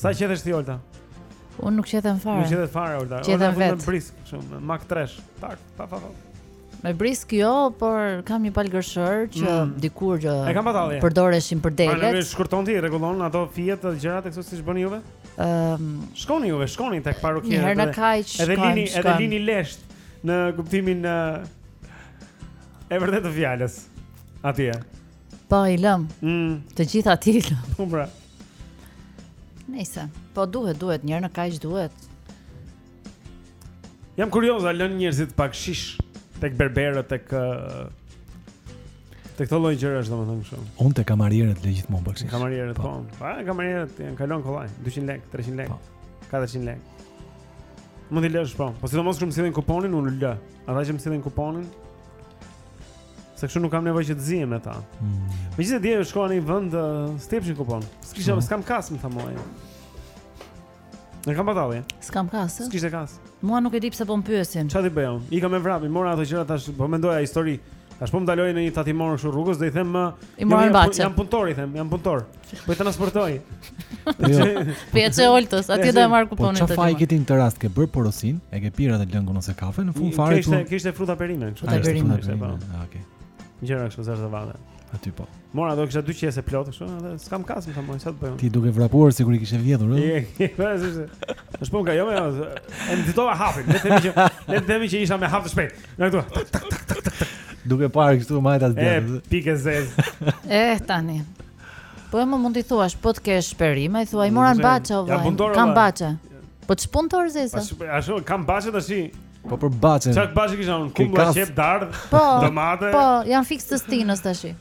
Sa qethesh ti Olta? Unë nuk qethem fare. Nuk qethet fare Olta. Qethem vetë. Me brisk, kështu mak tresh. Tak, pa pa pa. Me brisk jo, por kam një palë gërshër që mm. dikur që e kam batall. Përdoreshin për delet. Ai shkurton t'i rregullon ato fijet dhe gjërat e kësaj siç bëni juve? Ëm, um, shkoni juve, shkoni tek parukieria. Një herë në kaq. Edhe lini, edhe lini lesht në kuptimin e vërtetë të fjalës. Atje. Po i lëm. Mm. Të gjitha ti i lëm. Po pra. Nëse, po duhet, duhet njëherë në kaq duhet. Jam kurioz a lën njerëzit bakshish tek berberët tek uh, tek këto lloj gjërash, domethënë kështu. Unë te kamarierët lë gjithmonë bakshish. Kamarierët po. po. Pa kamarierët janë kalon kollaj, 200 lekë, 300 lekë, 400 po. lekë. Mund t'i lësh po. Po sidomos kur më sjellin kuponin, unë lë. Ata që më sjellin kuponin, Se kështu nuk kam nevojë që të zihem me ta. Mm. Megjithëse dje shkova në një vend të s'të jepnin kupon. S'kisha, mm. s'kam kasë më tha, mo. E kam batall. S'kam kasë. S'kishte kasë. Mua nuk e di pse po më pyesin. Çfarë t'i bëj? Ika me vrap, i mora ato gjëra tash, po mendoja histori. Tash po më doli ndonjë tatimor kështu rrugës, do i them më. Jam punëtor, i them, jam punëtor. Po i transportoj. Jo. Po ja çe oltës, aty do e marr po kuponin tatimor. Po çfarë ke ti në këtë rast ke bërë porosin, e ke pirë atë lëngun ose kafe në fund fare. Kishte kishte fruta perime, kështu. Fruta perime, kështu po. Ah, okej. Gjëra kështu zarzavate. Aty po. Mora do kisha dy qese plot kështu, edhe s'kam kasë, më thamë, çfarë të bëjmë? Ti duke vrapuar sikur i kishe vjedhur, ëh. Je, po ashtu. Është po nga jo më. E nxitova hapin, le të themi që le të themi që isha me hap të shpejt. Na këtu. Duke parë kështu majtas djathtë. E pikë zez. Eh tani. Po e më mund t'i thuash, po të kesh perime, i thua, i mora në bahçe, o vajzë, kam bahçe. Po të shpun të orzesa? Ashtu, kam bahçe tashi. Po për bahçe. Çfarë bahçe kisha unë, kumbulla qepë dardhë, po, domate. Po, janë fiks të stinës tashi.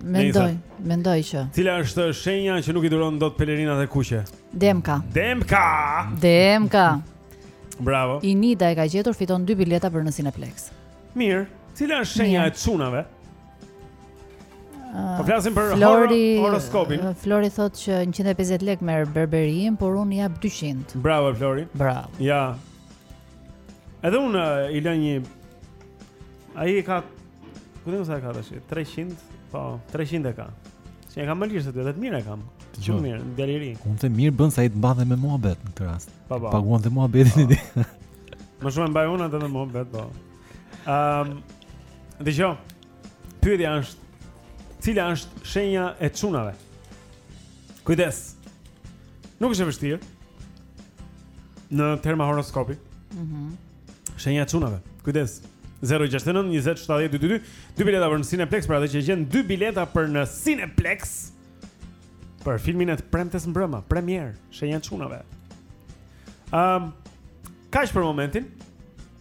Mendoj, mendoj që. Cila është shenja që nuk i duron dot pelerinat e kuqe? Demka. Demka. Demka. Bravo. Inida e ka gjetur fiton dy bileta për në Cineplex. Mirë. Cila është shenja e çunave? Po flasim për Flori, horoskopin. Eh, Flori thotë që 150 lekë merr berberin, por unë jap 200. Bravo Flori. Bravo. Ja. Edhe unë eh, i lë një Ai ka ku do të thotë ka tash 300, po 300 e ka. Si e kam më lirë se ti, edhe të mirë e kam. Shumë mirë, deri Unë të mirë bën sa i të mban dhe me muhabet në këtë rast. Paguan dhe muhabetin. Po. Më shumë mbaj unë atë në muhabet, po. Ehm, um, dëgjoj. Pyetja është, cila është shenja e çunave? Kujdes. Nuk është e vështirë. Në terma horoskopi. Mhm. Mm shenja e çunave. Kujdes. 069 20 70 222 Dy bileta për në Cineplex Për atë që gjen dy bileta për në Cineplex Për filmin e të premtes mbrëma Premierë Shenja e çunave um, Kaq për momentin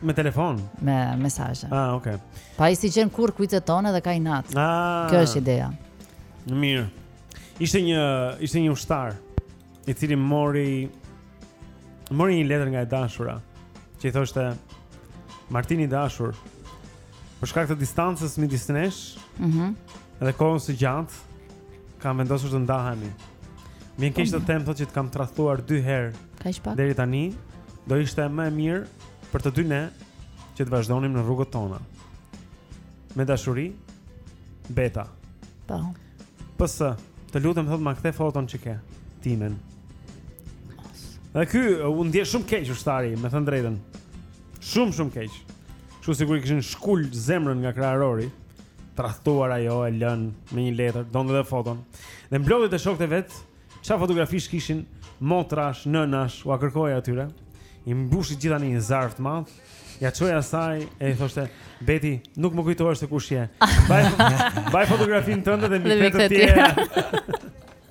Me telefon? Me mesazhe. Ah, okay. Po ai s'i gjen kurrë kuizet tona dhe ka inat. Ah. Kjo është ideja. Mirë. Ishte një ishte një ushtar i cili mori mori një letër nga e dashura që i thoshte Martin i dashur, për shkak të distancës midis nesh. Mhm. Mm dhe kohës së gjatë kam vendosur të ndahemi. Më vjen keq të them thotë që të kam tradhtuar dy herë. Kaq pak. Deri tani do ishte më e mirë për të dy ne që të vazhdonim në rrugët tona. Me dashuri, Beta. Po. PS, të lutem thotë ma kthe foton që ke timen. Dhe ky u ndje shumë keq ushtari, me thënë drejtën. Shumë shumë keq. Kështu sikur i kishin shkul zemrën nga krahërori, tradhtuar ajo e lën me një letër, donte dhe foton. Dhe mblodhi të shokët e vet, çfarë fotografish kishin motrash, nënash, ua kërkoi atyre. I mbushi gjitha në një zarf të madh. Ia çoi asaj e i thoshte, "Beti, nuk më kujtohesh se kush je. Mbaj, mbaj fotografinë tënde dhe dhe m'i kthe këto të tjerat."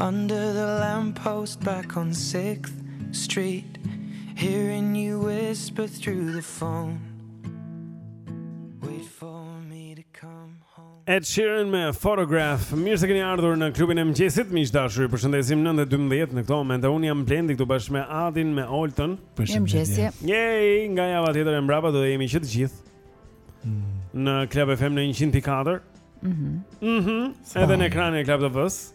Under the lamp post back on 6th street Hearing you whisper through the phone Wait for me to come home Ed Sheeran me Photograph Mirë se keni ardhur në klubin e mëngjesit Miq të dashur ju përshëndesim 9.12 në këto momente unë jam Blendi këtu bashkë me Adin me Olten Mirëmëngjesi Jej, nga java tjetër e mbrapa do të jemi që të gjithë mm. në Club FM në 104. Mhm. Mm mhm. Mm edhe në ekranin e Klan TV-s.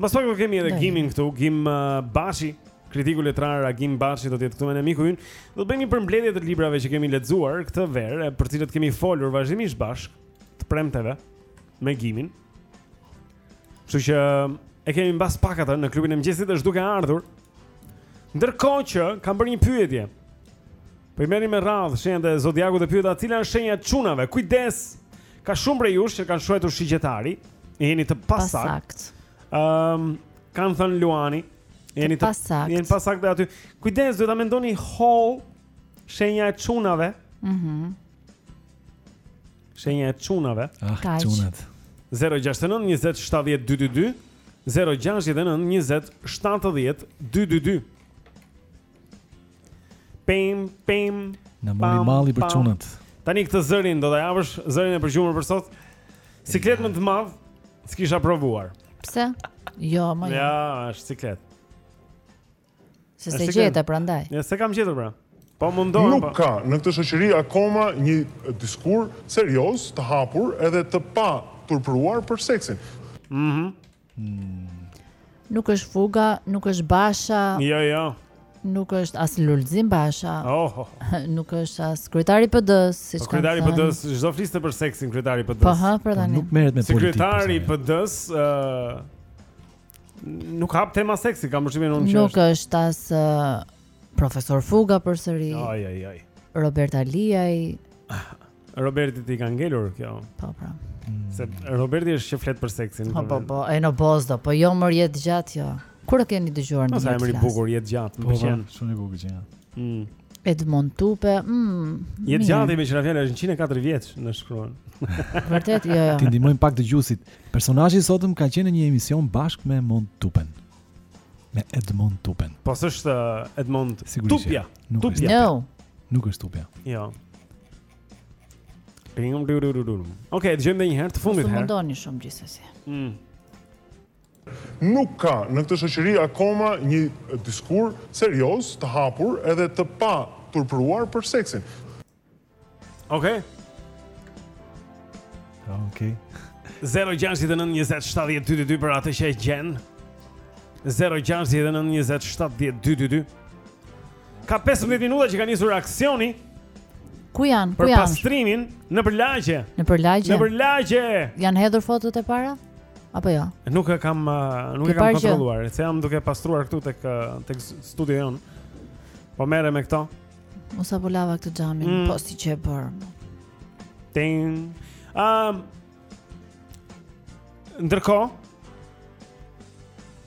Mbas pak kemi edhe Gimin këtu, Gim uh, Baçi, kritiku letrar Agim Baçi do të jetë këtu me ne miku ynë. Do të bëjmë një përmbledhje të librave që kemi lexuar këtë verë, për të cilat kemi folur vazhdimisht bashk të premteve me Gimin. Kështu që e kemi mbas pak atë në klubin e mëngjesit është duke ardhur. Ndërkohë që kam bërë një pyetje. Po i merrnin me radhë shenjat e zodiakut e pyeta cila është shenja e çunave. Kujdes. Ka shumë prej jush që kanë shkruajtur shigjetari. Jeni të pasaktë. Ëm, um, kanë thënë Luani, jeni të pasaktë. Jeni të pasaktë aty. Kujdes, duhet ta mendoni hollë shenja e çunave. Mhm. Mm shenja e çunave. Ah, çunat. 069 20 70 222 069 20 70 222 Pim pim na mori malli për çunat. Tani këtë zërin do ta japësh zërin e përgjumur për sot. Siklet më të madh s'kisha provuar. Pse? Jo, më. Jo. Ja, është siklet. Se s'e gjeta prandaj. Ja, s'e kam gjetur pra. Po mendon. Nuk ka në këtë shoqëri akoma një diskurs serioz të hapur edhe të paturpëruar për seksin. Mhm. Mm Nuk është Fuga, nuk është Basha. Jo, jo. Nuk është as Lulzim Basha. Oh, oh. nuk është as kryetari i PD-s, siç thonë. Kryetari i PD-s, ç'do fliste për seksin kryetari i PD-s. Po, ha, për tani. Po, nuk merret me politikë. Sekretari i PD-s, ë nuk hap tema seksi, kam përshtypjen unë që. Nuk është as uh, profesor Fuga përsëri. Ai ai ai. Robert Aliaj. Robertit i ka ngelur kjo. Po, po. Mm. Se Roberti është që flet për seksin. Po, po, po. Ai Eno Bozdo, po jo më Jetëgjat jo. Kur e keni dëgjuar të flasë? Po, emri i bukur Jetëgjat, më po, po, pëlqen. Shumë i bukur që ja. Mm. Edmond Tupja, mm. Jetëgjat meqë ra fjala është 104 vjeç na shkruan. Vërtet, jo, jo. T'i ndihmojmë pak dëgjuesit. Personazhi i sotëm ka qenë në një emision bashkë me Mond Tupen. me Edmond Tupen. Po s'është uh, Edmond Tupja. Nuk Tupja. No. Nuk është Tupja. Jo. Pingum du du du du. Okej, okay, dëgjojmë një herë të fundit herë. Mundoni shumë gjithsesi. Mm. Nuk ka në këtë shoqëri akoma një diskur serioz të hapur edhe të paturpëruar për seksin. Okej. Okay. Okej. Okay. 0-6-9-27-22-2 për atë që e gjen 0-6-9-27-22-2 Ka 15 minuta që ka nisur aksioni Ku janë? Ku janë? Për pastrimin nëpër lagje Nëpër lagje? Nëpër lagje Janë hedhur fotot e para? Apo jo? Nuk e kam, nuk e kam kontrolluar Se jam duke pastruar këtu tek tek studio jonë Po merrem me këto Mo sapo lava këtë xhamin, mm. po siç e bëre. Ten. Um, ndërkohë,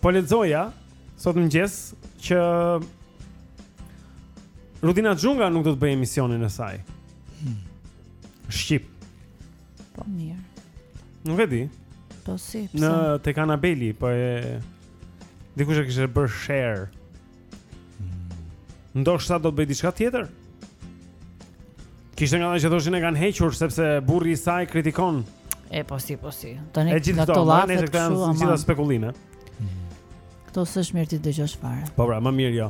po lexoja, sot mëngjes, që Rudina Xhunga nuk do të bëjë emisionin e saj. Hmm. Shqip. Po mirë. Nuk e di. Po si, pse? Në Tekanabeli, po e... Dikush e kishte bërë share Ndoshta do të bëj diçka tjetër. Kishte nga ata që thoshin e kanë hequr sepse burri i saj kritikon. E po si po si. Tani në këto llafe janë gjitha spekulime. Këto s'është mirë t'i dëgjosh fare. Po pra, më mirë jo.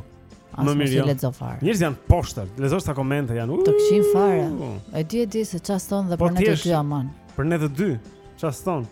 Më mirë jo. Lexo fare. Njerëz janë poshtër, lexosh sa komente janë. Të kishin fare. E di e di se çfarë thonë edhe po për ne të dy aman. Për ne të dy. Çfarë thonë?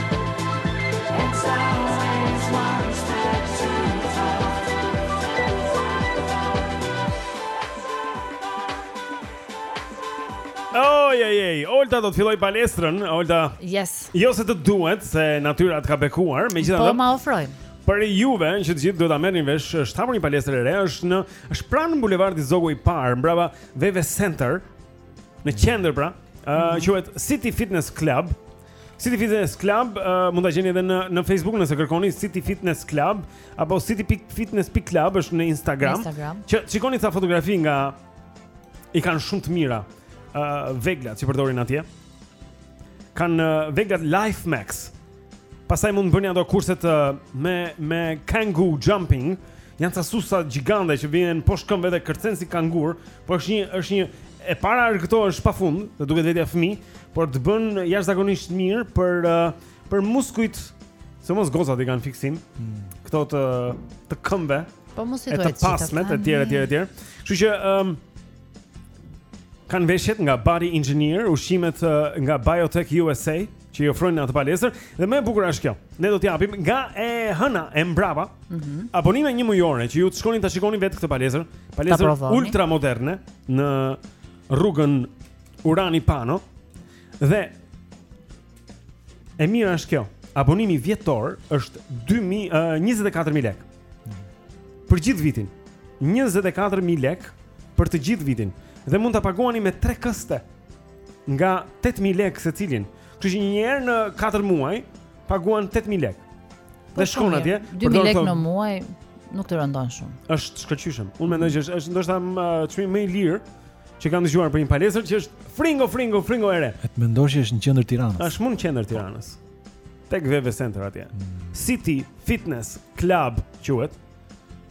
Olta do të fillojë palestrën, Olta. Yes. Jo se të duhet, se natyra të ka bekuar, megjithatë. Po ma ofrojmë. Për juve, që të gjithë duhet ta merrni vesh, është hapur një palestër e re, është në është pranë bulevardit Zogu i Parë, mbrapa Veve Center, në qendër pra, ë uh, mm -hmm. quhet City Fitness Club. City Fitness Club uh, mund ta gjeni edhe në në Facebook nëse kërkoni City Fitness Club apo city.fitness.club është në Instagram. Instagram. Që shikoni ca fotografi nga i kanë shumë të mira. Ë uh, veglat që përdorin atje. Kan uh, veglat Life Max. Pastaj mund të bëni ato kurset uh, me me kangu jumping. Janë ca susta gjigande që vihen poshtë këmbëve dhe kërcen si kangur, por është një është një E para është këto është fun pafund, të duket vetja fëmijë, por të bën jashtëzakonisht mirë për uh, për muskujt, sidomos gocat i kanë fiksim. Hmm. Këto të të këmbëve. Po mos i duhet. Të pasmet e të tjera të tjera. Kështu që ëm um, kanë veshjet nga Body Engineer, ushqimet uh, nga Biotech USA. që i ofrojnë në atë palestër dhe më e bukur është kjo. Ne do t'japim nga e hëna e mbrapa. Mm -hmm. Abonime një mujore që ju të shkoni ta shikoni vetë këtë palestër, palestër ultramoderne në rrugën Urani Pano dhe e mira është kjo. Abonimi vjetor është 2000 uh, 24000 lekë. Për gjithë vitin. 24000 lekë për të gjithë vitin dhe mund ta paguani me 3 këste. nga 8000 lekë secilin. Kështu që një herë në 4 muaj paguan 8000 lekë. Po dhe shkon atje, 2000 lekë në muaj nuk të rëndon shumë. Është shkëlqyshëm. Unë mendoj që është është ndoshta çmimi më i lirë që kam dëgjuar për një palestër që është fringo fringo fringo e re. E të mendosh që është në qendër të Tiranës. Është mu në qendër të Tiranës. Tek Veve Center atje. Mm. City Fitness Club quhet.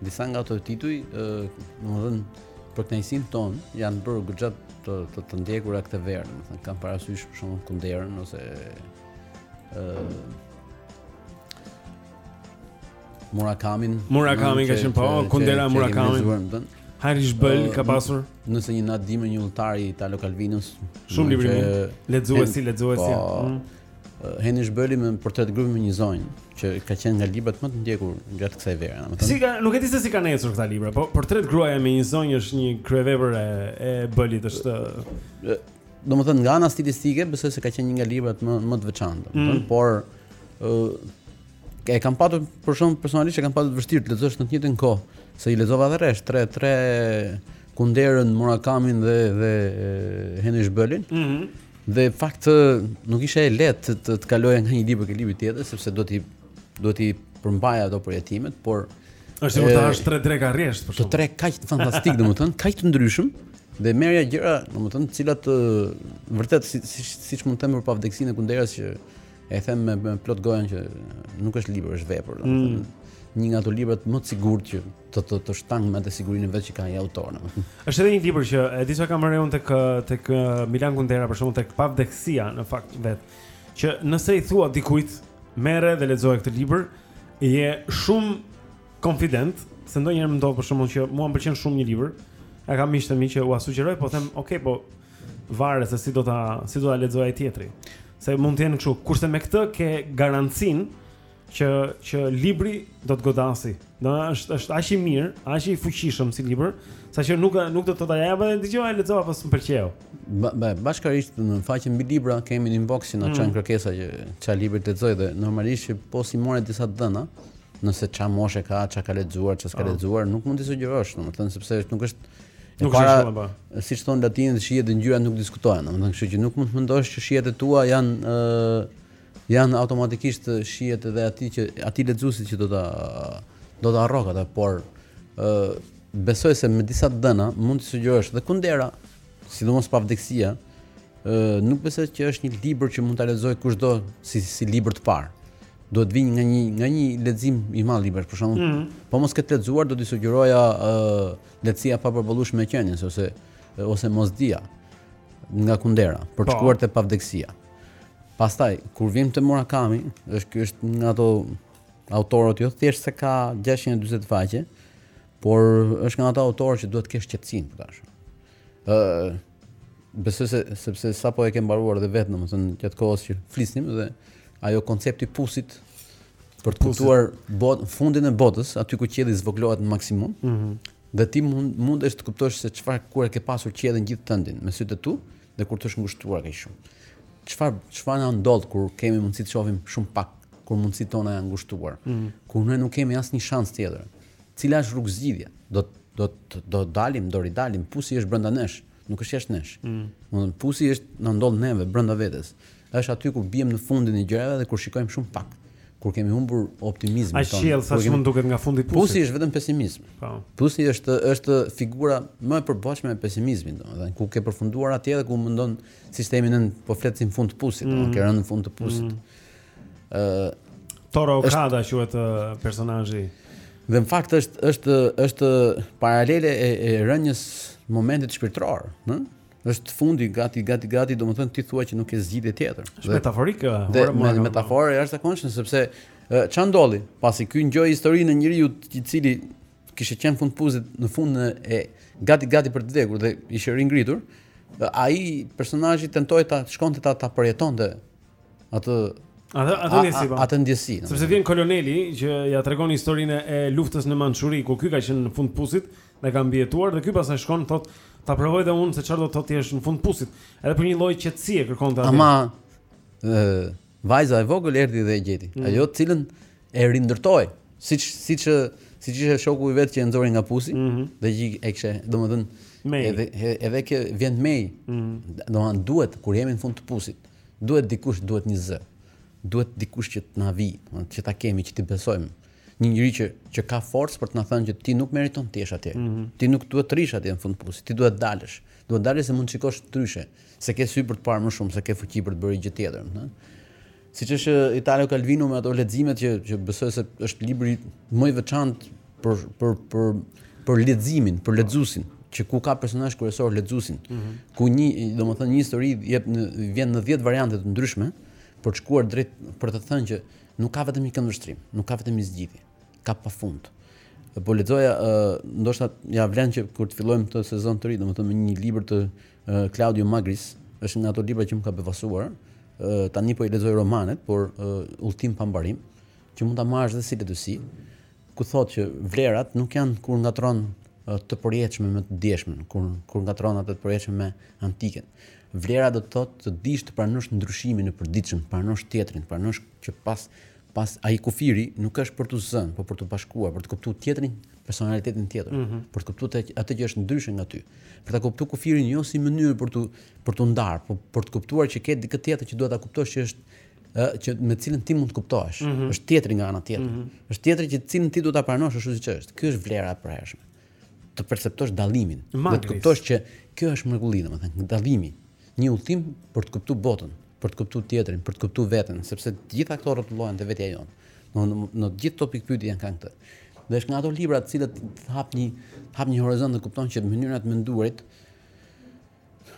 Disa nga ato tituj, domethënë për kënaqësinë tonë, janë bërë goxha të, të, të ndjekura këtë verë, domethënë, kam parasysh për shembull Kunderën, ose... Uh, Murakamin Murakami ka qenë po, Kundera Murakamin. Hajnrih Bël ka pasur nëse një natë dimri një udhëtar i Italo Calvinos. Shumë libri. Lexuesi, lexuesi. Po, mm. Hajnrih Bëli me portret grupi me një zonjë që ka qenë nga librat më të ndjekur gjatë kësaj vere, domethënë. Si ka, nuk e di se si kanë ecur këta libra, po portret grupi me një zonjë është një kryevepër e e Bëlit është domethënë nga ana stilistike besoj se ka qenë një nga librat më më të veçantë, mm. domethënë, mm. por ë e kam patur për shembull personalisht e kam patur të vështirë të lexosh në të njëjtën kohë, se i lexova edhe rresht 3 3 Kunderën, Murakamin dhe dhe Hajnrih Bëlin. Mhm. Mm Dhe fakt nuk ishte e lehtë të, të, të kaloja nga një libër ke libri tjetër sepse do t'i do t'i përmbaja ato përjetimet, por është si të hash tre dreka rresht për shembull. Të tre kaq fantastikë domethënë, kaq të ndryshëm dhe merrja gjëra domethënë të cilat vërtet siç si, si mund të them për Pavdekësinë e Kunderës që E them me, me plot gojën që nuk është libër, është vepër, domethënë. Mm. Një nga ato librat më të sigurt që të të, të shtang me atë sigurinë vetë që ka ai autor. Është edhe një libër që e di sa kam marrë unë tek tek Milan Kundera për shembull tek Pavdekësia në fakt vetë. Që nëse i thua dikujt merre dhe lexoje këtë libër, je shumë konfident se ndonjëherë më ndodh për shembull që mua më pëlqen shumë një libër. E kam miqtë e mi që ua sugjeroj, po them, "Ok, po Varet se si do ta si do ta lexojë ai tjetri. Se mund të jenë kështu, kurse me këtë ke garancinë që që libri do të godasi. Do është është aq i mirë, aq i fuqishëm si libër, saqë nuk nuk do të ta jap edhe dëgjoj lexo apo s'më pëlqeu. Ba, ba, bashkarisht në faqen mbi libra kemi në inbox që na mm. çojnë kërkesa që ça libër të lexoj dhe normalisht që po s'i more disa të dhëna, nëse ça moshe ka, ça ka lexuar, ça s'ka oh. lexuar, nuk mund të sugjerosh, domethënë sepse është nuk është E Nuk është para, ashtu, po. siç thonë latinët, shijet dhe ngjyrat nuk diskutohen, domethënë, kështu që nuk mund të mendosh që shijet e tua janë ë janë automatikisht ë, shijet edhe atij që atij lexuesit që do ta do ta rrok atë, por ë besoj se me disa të dhëna mund të sugjerosh dhe Kundera, sidomos Pavdekësia, ë nuk besoj që është një libër që mund ta lexojë kushdo si si libër të parë. Duhet të vijë nga një nga një lexim i madh libër, për shembull. Po mos ketë lexuar do t'i sugjeroja ë Lehtësia e papërballueshme e qenies ose ose Mosdija nga Kundera për të po. shkuar te Pavdekësia. Pastaj kur vim te Murakami, është ky është një nga ato autorët jo thjesht se ka 640 faqe, por është nga ato autorë që duhet të kesh qetësinë për ta. Ë Besoj se sepse sapo e ke mbaruar dhe vetë domethënë gjatë kohës që flisnim dhe ajo koncepti i pusit për të kuptuar bot, fundin e botës, aty ku qielli zvogëlohet në maksimum. Ëh. Mm -hmm. Dhe ti mund mundesh të kuptosh se çfarë kur e ke pasur qiellin gjithë tëndin me sytë e tu dhe kur të është ngushtuar kaq shumë. Çfarë çfarë na ndodh kur kemi mundësi të shohim shumë pak, kur mundësitë tona janë ngushtuar. Mm -hmm. Kur ne nuk kemi asnjë shans tjetër. Cila është rrugëzgjidhja? Do do do dalim, do ridalim, pusi është brenda nesh, nuk është jashtë nesh. Mm. Domethënë mm. pusi është na ndodh neve brenda vetes. Është aty kur biem në fundin e gjërave dhe kur shikojmë shumë pak. Kur kemi humbur optimizmin tonë. Ai qiell sa shumë duket nga fundi i pusit. Pusi është vetëm pesimizëm. Po. Pusi është është figura më e përbashkët me pesimizmin, domethënë ku ke përfunduar atje dhe ku mendon sistemi nën po flet si në fund të pusit, mm. ke rënë në fund të pusit. Mm. Ë Toru Okada quhet personazhi. Dhe në fakt është është është paralele e, e rënies momentit shpirtëror, ëh? është fundi gati gati gati, domethënë ti thua që nuk ke zgjidhje tjetër. Është metaforik, dhe me, metaforë e jashtëzakonshme sepse ça ndodhi, pasi ky ngjoi historinë e një njeriu i cili kishte qenë fund pusit në fund e gati gati për të vdekur dhe ishte ringritur, ai personazhi tentoi ta shkonte ta ta përjetonte atë atë atë ndjesi po. Atë ndjesi. Sepse vjen koloneli që ia tregon historinë e luftës në Mançuri ku ky ka qenë në fund pusit dhe ka mbijetuar dhe ky pastaj shkon thotë ta provoj dhe unë se çfarë do të thotë të jesh në fund pusit. Edhe për një lloj qetësie kërkon ta. Ama ë vajza e vogël erdhi dhe e gjeti. Mm. Ajo të cilën e rindërtoi, siç siç siç ishte shoku i vet që e nxori nga pusi mm -hmm. dhe që e kishte, domethënë Mej. Edhe edhe kjo vjen Mej. Mm. Domthonë duhet kur jemi në fund të pusit. Duhet dikush, duhet një zë. Duhet dikush që të na vijë, domethënë që ta kemi, që t'i besojmë. Një njeri që që ka forcë për të na thënë që ti nuk meriton të jesh atje. Mm -hmm. Ti nuk duhet të rrish atje në fund pusi, ti duhet dalësh. Duhet dalësh se mund të shikosh ndryshe, se ke sy për të parë më shumë, se ke fuqi për të bërë gjë tjetër, domethënë. Siç është Italo Calvino me ato leksionet që që besoj se është libri më i veçantë për për për për leximin, për lexuesin, që ku ka personazh kryesor lexuesin, mm -hmm. ku një, domethënë një histori jep në, vjen në 10 variante të ndryshme për të shkuar drejt për të thënë që nuk ka vetëm një këndvështrim, nuk ka vetëm një zgjidhje, ka pafund. Po lexoja, uh, ndoshta ia vlen që kur të fillojmë këtë sezon të ri, domethënë me një libër të uh, Claudio Magris, është një nga ato libra që më ka befasuar. Uh, tani po i lexoj romanet, por uh, Udhëtim pa mbarim, që mund ta marrësh dhe si letërsi. ku thotë që vlerat nuk janë kur ngatërron të përjetshmen me të djeshmen, kur kur ngatërron atë të përjetshmen me antiken. Vlera do të thotë të dish të pranosh ndryshimin e përditshëm, të pranosh tjetrin, të pranosh që pas pas ai kufiri nuk është për të zënë, por për të bashkuar, për të kuptuar tjetrin, personalitetin tjetër, mm -hmm. për të kuptuar atë që është ndryshe nga ty. Për ta kuptuar kufirin jo si mënyrë për të për të ndarë, por për të kuptuar që ke dikë tjetër që duhet ta kuptosh që është ë që me të cilën ti mund të kuptohesh. Mm -hmm. Është tjetri nga ana tjetër. Mm -hmm. Është tjetri që të cilën ti duhet ta pranosh ashtu siç është. Kjo është vlera e përhershme. Të perceptosh dallimin. Të kuptosh që kjo është mrekulli, domethënë, dallimi, një udhëtim për të kuptuar botën, për të kuptuar tjetrin, për të kuptuar veten, sepse të gjitha këto rrotullohen te vetja jonë. Në, në, në të gjithë këto pikëpyetje janë kanë këtë. Dhe është nga ato libra të cilët të hap një hap një horizont dhe kupton që mënyra e të menduarit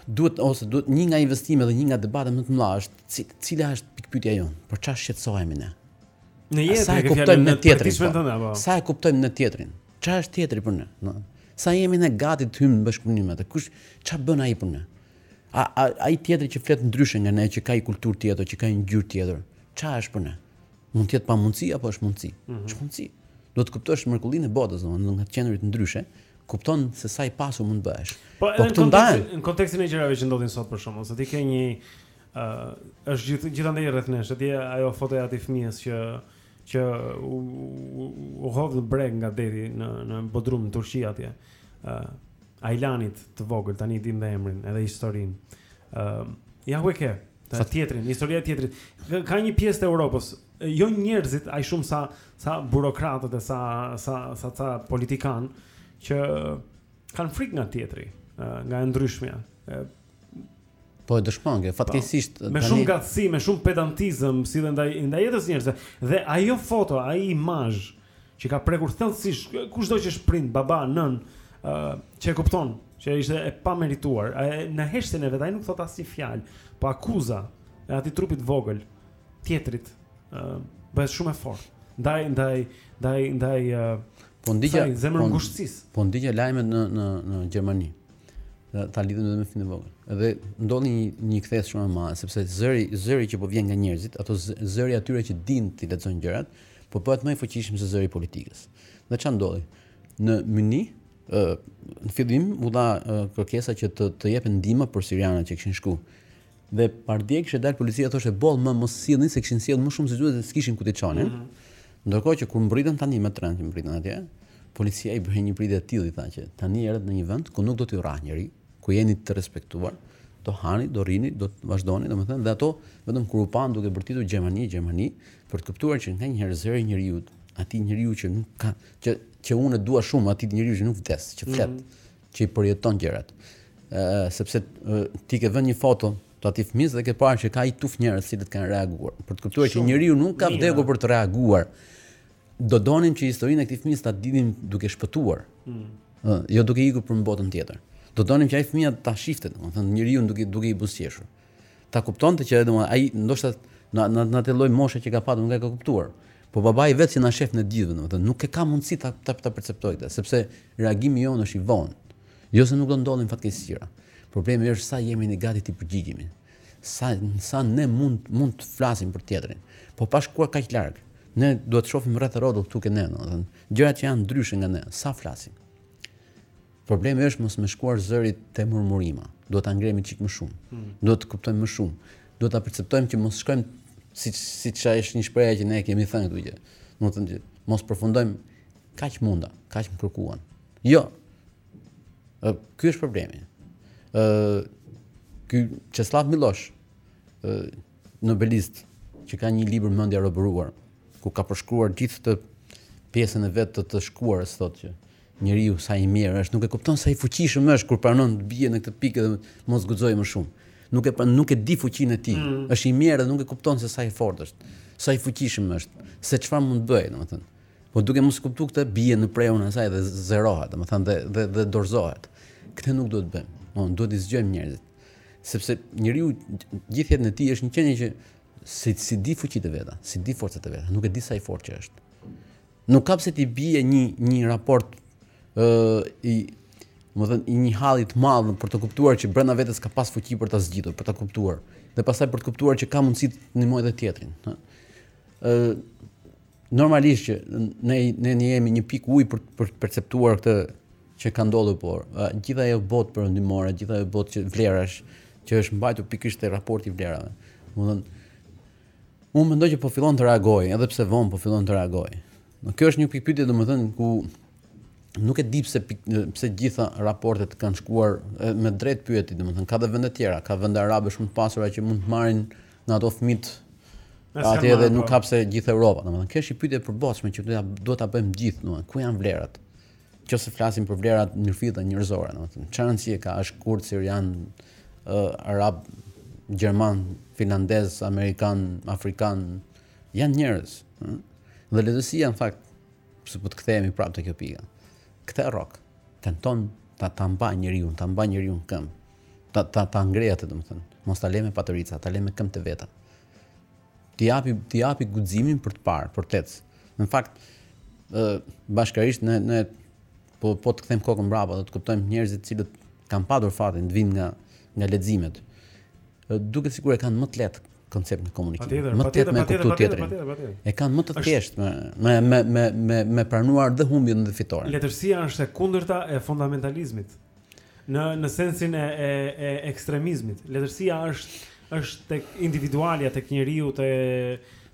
Duhet ose duhet një nga investimet dhe një nga debatet më të mëdha është cila është pikëpyetja jonë, për çfarë shqetësohemi ne? Në jetë sa e kuptojmë ne tjetrin. Po. Po. Sa e kuptojmë ne tjetrin? Çfarë është tjetri për ne? Në? Sa jemi ne gati të hyjmë në bashkëpunim me të? Kush çfarë bën ai për ne? A ai tjetri që flet ndryshe nga ne, që ka një kulturë tjetër, që ka një ngjyrë tjetër, çfarë është për ne? Mund të jetë pamundësi apo është mundësi? Mm -hmm. Është mundësi. Do të kuptosh mrekullinë e botës, domethënë nga të qenurit ndryshe, kupton se sa i pasur mund të bëhesh. Po, po këtu ndaj, në kontekstin e gjërave që ndodhin sot për shembull, se ti ke një ë uh, është gjithë gjithandej rreth nesh, atje ajo foto e atij fëmijës që që u, u, u hodh në breg nga deti në në Bodrum në Turqi atje. ë uh, Ajlanit të vogël tani i dim dhe emrin, edhe historinë. ë uh, Ja ku e ke? Sa tjetrin, historia e tjetrit. Ka, ka një pjesë të Europës, jo njerëzit aq shumë sa sa burokratët e sa sa sa ca politikanë që kanë frikë nga tjetri, nga e ndryshmja. Po e dëshmon kjo, fatkeqësisht po, tani me shumë ngathtësi, me shumë pedantizëm sillen ndaj ndaj jetës njerëzve. Dhe ajo foto, ai imazh që ka prekur thellësisht kushdo që është prind, baba, nënë, ë uh, që e kupton, që ishte e pamerituar. Ai në heshtjen e vet ai nuk thotë asnjë fjalë, po akuza e atij trupi të vogël tjetrit ë uh, bëhet shumë e fortë. Ndaj ndaj ndaj ndaj uh, po ndiqja zemërngushtësisë. Po ndiqja lajmet në në në Gjermani. Dhe ta lidhim edhe me fëmijën e vogël. Dhe ndodhi një një kthesë shumë e madhe, sepse zëri zëri që po vjen nga njerëzit, ato zëri i atyre që dinë t'i lexojnë gjërat, po bëhet më i fuqishëm se zëri i politikës. Dhe çfarë ndodhi? Në Mynih, ë në fillim u dha kërkesa që të të jepen ndihma për sirianët që kishin shku. Dhe pardje kishte dalë policia thoshte boll më mos sillni se kishin sjell më shumë se duhet dhe s'kishin ku t'i çonin. Mm -hmm. Ndërkohë që kur mbritën tani me tren që mbritën atje, policia i bëri një pritje të tillë, i tha që tani erdhët në një vend ku nuk do t'ju rrah njëri, ku jeni të respektuar, do hani, do rrini, do të vazhdoni, domethënë dhe ato vetëm kur u pan duke bërtitur Gjermani, Gjermani, Për të kuptuar që nganjëherë zëri i njeriu, atij njeriu që nuk ka, që që unë e dua shumë, atij njeriu që nuk vdes, që flet, mm -hmm. që i përjeton gjërat. Ëh, sepse uh, ti ke vënë një foto të atij fëmis dhe ke parë që ka një tufë njerëz që kanë reaguar. Për të kuptuar që njeriu nuk ka vdekur për të reaguar. Do donim që historinë e këtij fëmis ta dinim duke shpëtuar. Ëh, mm -hmm. jo duke ikur për në botën tjetër. Do donim që ai fëmija ta shifte, domethënë njeriu duke duke i buzëqeshur. Ta kuptonte që edhe ai ndoshta në në në atë lloj moshe që ka patur nuk e ka kuptuar. Po babai vetë që na shef në gjithë, domethënë nuk e ka mundësi ta ta, ta perceptojë këtë, sepse reagimi jonë është i vonë. Jo se nuk do ndodhin fatkeqësira. Problemi është sa jemi ne gati të përgjigjemi. Sa sa ne mund mund të flasim për tjetrin. Po pa shkuar kaq larg. Ne duhet të shohim rreth rrotull këtu që ne, domethënë, gjërat që janë ndryshe nga ne, sa flasim. Problemi është mos me shkuar zëri te murmurima. Duhet ta ngremi çik më shumë. Hmm. Duhet të kuptojmë më shumë. Duhet ta perceptojmë që mos shkojmë siç siç është një shprehje që ne kemi thënë këtu që do të thënë që mos përfundojmë kaq munda, kaq më kërkuan. Jo. Ë ky është problemi. Ë ky Çeslav Milosh ë nobelist që ka një libër Mendja e robëruar ku ka përshkruar gjithë atë pjesën e vet të të shkuarës thotë që Njeriu sa i mirë është, nuk e kupton sa i fuqishëm është kur pranon të bie në këtë pikë dhe mos guxojë më shumë. Nuk e nuk e di fuqinë e tij. Mm. Është i mirë dhe nuk e kupton se sa i fortë është, sa i fuqishëm është, se çfarë mund të bëjë, domethënë. Po duke mos kuptuar këtë, bie në prenë e saj dhe zerohet, domethënë dhe dhe dhe dorëzohet. Këtë nuk duhet të bëjmë. Domethënë duhet të zgjojmë njerëzit. Sepse njeriu gjithë jetën e tij është një qenie që s'i s'i di fuqitë e veta, s'i di forcat e veta, nuk e di sa i fortë që është. Nuk ka pse t'i bie një një raport ë domethënë i një halli të madh për të kuptuar që brenda vetes ka pas fuqi për ta zgjidhur, për ta kuptuar dhe pastaj për të kuptuar që ka mundësi të ndihmojë edhe tjetrin, ha. Ë normalisht që ne ne ne jemi një pikë uji për për të perceptuar këtë që ka ndodhur por gjithë ajo botë perëndimore, gjithë ajo botë që vlerash, që është mbajtur pikërisht te raporti i vlerave. Domethënë Unë mendoj që po fillon të reagojë, edhe pse vonë po fillon të reagojë. Kjo është një pikëpyetje domethënë ku nuk e di pse pse gjitha raportet kanë shkuar me drejt pyeti domethënë ka dhe vende tjera ka vende arabe shumë të pasura që mund të marrin në ato fëmit aty edhe nuk ka pse gjithë Europa domethënë kjo është një pyetje e përbotshme që duhet ta bëjmë gjithë domethënë ku janë vlerat Qoftë se flasim për vlerat mirëfilli njerëzore, domethënë, çfarë rëndësie ka, është kurd, sirian, ë arab, gjerman, finlandez, amerikan, afrikan, janë njerëz, ë? Dhe letërsia në fakt, se po të kthehemi prapë te kjo pika. Këtë rrol tenton ta ta mba njeriu, ta mba njeriu në këmbë. Ta ta ta ngrejë atë, domethënë. Mos ta lë me paterica, ta lë me këmbë të veta. T'i japi, t'i japi guximin për të parë, për të ecë. Në fakt, ë bashkërisht ne ne po po të kthejmë kokën mbrapa, do të kuptojmë njerëzit të cilët kanë patur fatin të vinë nga nga leximet. Duket sikur e kanë më të lehtë konceptin e komunikimit. Më të lehtë me kuptu tjetrin. E kanë më të thjeshtë me me me me me pranuar dhe humbjen dhe fitoren. Letërsia është e kundërta e fundamentalizmit. Në në sensin e e, e ekstremizmit. Letërsia është është tek individualja, tek njeriu, te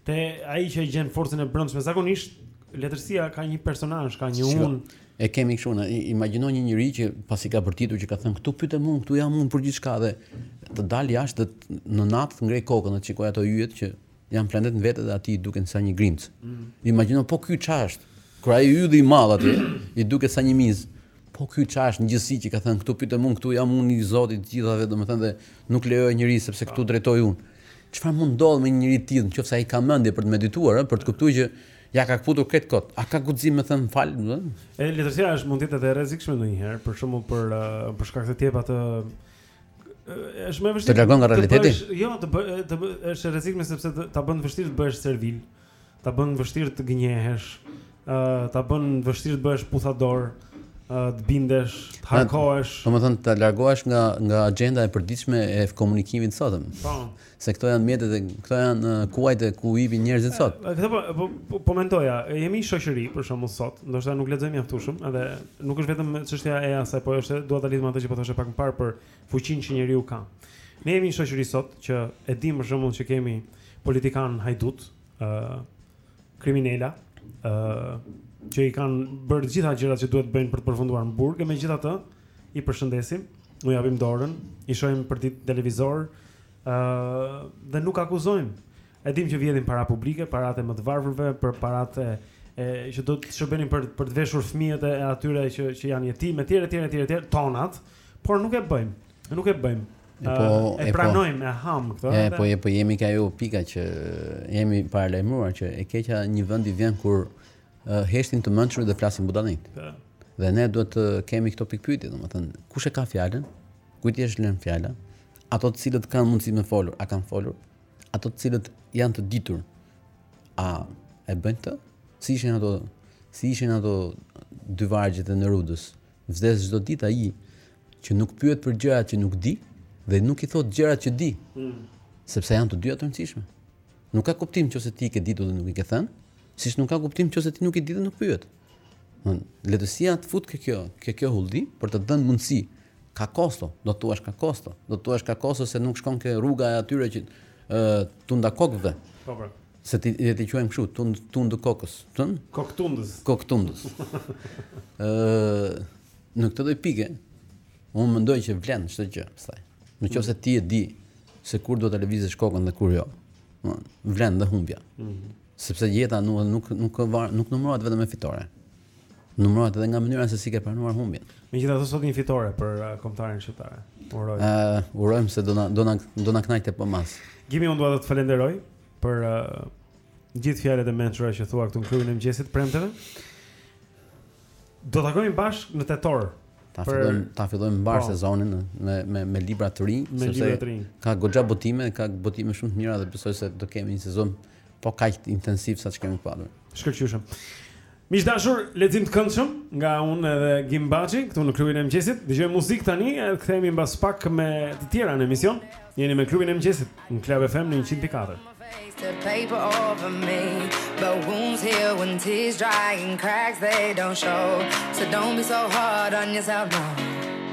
te ai që e gjen forcën e brendshme. Zakonisht letërsia ka një personazh, ka një unë. E kemi kështu imagjino një njeri që pasi ka bërtitur që ka thënë këtu pytem unë, këtu jam unë për gjithçka dhe të dali jashtë dhe në natë të ngrejë kokën dhe të shikojë ato yjet që Janë planete në vete dhe atij i duken sa një grimcë. Mm. Imagjino, po ky ça është? Kur ai ylli i madh atij i duket sa një mizë. Po ky ça është në gjithësi që ka thënë, këtu pytem unë, këtu jam unë i zoti i të gjithave, domethënë dhe nuk lejoj njeri, sepse këtu drejtoj unë. Çfarë mund ndodhë me një njeri të tillë, në qoftë se ai ka mendje për të medituar, për të kuptu që ia ka këputur këtë kot. A ka guxim me thënë më fal, do? E letërsia është mund të jetë edhe e rrezikshme ndonjëherë, për shembull për për shkak të tjep atë Është më vështirë. Të largon nga realiteti? Jo, të bëj të bëj është e rrezikshme sepse ta bën vështirë të bëhesh servil. Ta bën vështirë të gënjehesh. ë ta bën vështirë të bëhesh puthador, ë të bindesh, të harkohesh. Domethënë të largohesh nga nga agjenda e përditshme e komunikimit të sotëm. Po. Se këto janë mjetet e këto janë kuajt e ku hipin njerëzit sot. Këtë po, po, po, po mendoja, jemi një shoqëri për shembull sot, ndoshta nuk lexojmë mjaftueshëm, edhe nuk është vetëm çështja e asaj, po është dua ta lidh me atë që po thoshe pak më parë për fuqinë që njeriu ka. Ne jemi një shoqëri sot që e dimë për shembull që kemi politikanë hajdutë, ë uh, kriminela, ë uh, që i kanë bërë të gjitha gjërat që duhet të bëjnë për të përfunduar në burg, e megjithatë i përshëndesim, u japim dorën, i shohim për ditë në televizor, Ëh, uh, dhe nuk akuzojmë. E dimë që vjedhin para publike, paratë më të varfërve, për paratë e që do të shërbenin për për të veshur fëmijët e atyre që që janë jetimë etj etj etj etj tonat, por nuk e bëjmë. Ne nuk e bëjmë. E, po, e, e po. pranojmë, po, e ham këtë. E po, e po jemi ke ajo pika që jemi paralajmëruar që e keqja një vendi i vjen kur uh, heshtin të mençurit dhe flasin budallenjtë. Po. Dhe ne duhet të kemi këto pikëpyetje, domethënë, kush e ka fjalën? Kujt i është lënë fjala? Ato të cilët kanë mundësi me folur, a kanë folur? Ato të cilët janë të ditur, a e bëjnë të? Si ishin ato, si ishin ato dy vargjet e Nerudës? Vdes çdo ditë ai që nuk pyet për gjërat që nuk di dhe nuk i thotë gjërat që di. Hmm. Sepse janë të dyja të rëndësishme. Nuk ka kuptim nëse ti i ke ditur dhe nuk i ke thënë, siç nuk ka kuptim nëse ti nuk i di dhe nuk pyet. Letërsia të fut ke kjo, ke kjo hulli për të dhënë mundësi Ka kosto, do të thuash ka kosto, do të thuash ka kosto se nuk shkon ke rruga e atyre që ë tundakokëve. Po po. Si t'i, si t'i quajmë kështu, tund tundë kokës, tund? Kokëtundës. Kokëtundës. Ë në këtë lloj pike unë mendoj që vlen çdo gjë, pastaj. Në qoftë se ti e di se kur do ta lëvizësh kokën dhe kur jo, vlen dhe humbja. Mm -hmm. Sepse jeta nuk nuk nuk, nuk numërohet vetëm me fitore. Numërohet edhe nga mënyra se si ke pranuar humbjen. Megjithatë sot një fitore për uh, kombëtaren shqiptare. Uroj. Ë uh, urojmë se do na do na do na kënaqte pa masë. Gimi unë dua të të falenderoj për uh, gjithë fjalët e mençura që thua këtu në klubin e mëngjesit të premteve. Do takohemi bashkë në tetor. Ta fillojmë ta fillojmë mbarë po. sezonin me me me libra të rinj, sepse ka goxha botime, ka botime shumë të mira dhe besoj se do kemi një sezon po kaq intensiv sa ç'kemi patur. Shkëlqyshëm. Miq të dashur, lexim të këndshëm nga unë edhe Gim Baçi këtu në klubin e mëngjesit. Dëgjojmë muzikë tani, e kthehemi mbas pak me të tjera në emision. Jeni me klubin e mëngjesit në Club FM në 104. So don't be so hard on yourself now.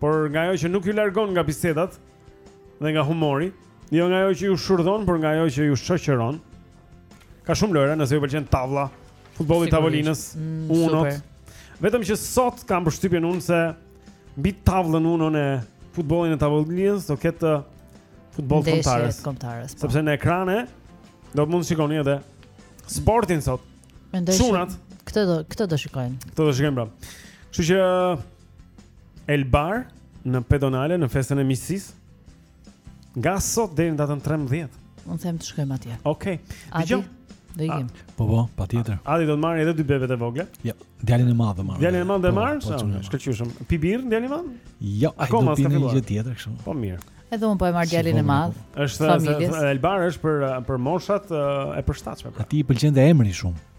Por nga ajo që nuk ju largon nga bisedat dhe nga humori, jo nga ajo që ju shurdhon, por nga ajo që ju shoqëron. Ka shumë lojëra, nëse ju pëlqen tavlla, futbolli i tavolinës, mm, Uno-t. Vetëm që sot kam përshtypjen unë se mbi tavllën, Uno-n e futbollin e tavolinës do jetë futbolli i kombëtares. Po. Sepse në ekrane do të mund të shikoni edhe sportin sot. Mendoj se këtë do këtë do shikojmë. Këtë do shikojmë pra. Kështu që Elbar në pedonale në festën e miqësisë Nga sot deri në datën 13 Unë them të shkojmë atje Okej okay. Adi, do ikim Po po, patjetër Adi do të marrë edhe dy bebet e vogla Jo, djalin e madh do marr Djalin e madh do po, marr, po, sa, shkëlqyeshëm Pi birrë, djalin e madh? Jo, ai do pijë një gjë tjetër kështu. Po mirë Edhe unë po e marr djalin e madh është, Familjes Elbar është për, për moshat e përshtatshme. Adit i pëlqen dhe emri shumë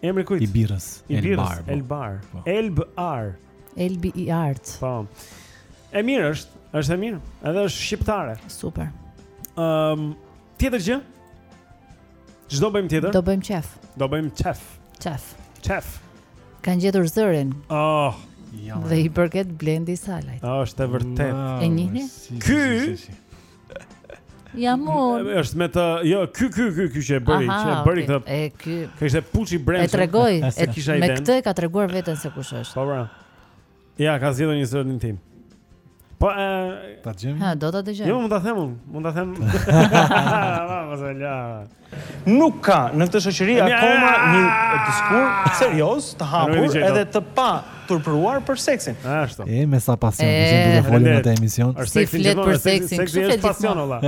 Emri kujt? I birrës. I birrës. Po. Elbar. Po. Elb Ar. Elbi i Artë. Po. E mirë është, është e mirë. Edhe është shqiptare. Super. Ehm, um, tjetër gjë? Ç'do bëjmë tjetër? Do bëjmë qejf. Do bëjmë qejf. Qejf. Qejf. Kanë gjetur zërin. Oh, ja. Dhe i përket Blendi Salajt. Oh, është e vërtetë. E njihni? Ky Jam unë. Është me të, jo, ky ky ky ky që e bëri, që e bëri këtë. E ky. Ka ishte puçi brenda. E tregoi, e kisha idenë. Me këtë e ka treguar veten se kush është. Po pra. Ja, ka zgjedhur një zë timin. Po hë ta dëgjojmë. Ha, do ta dëgjojmë. Jo, mund ta them unë, mund ta them. Vamos allá. Nuk ka në këtë shoqëri akoma një diskur serioz, të hapur edhe të paturpëruar për seksin. E me sa pasion që jemi duke folur në këtë emision. Si flet për seksin, kështu flet pasion olla.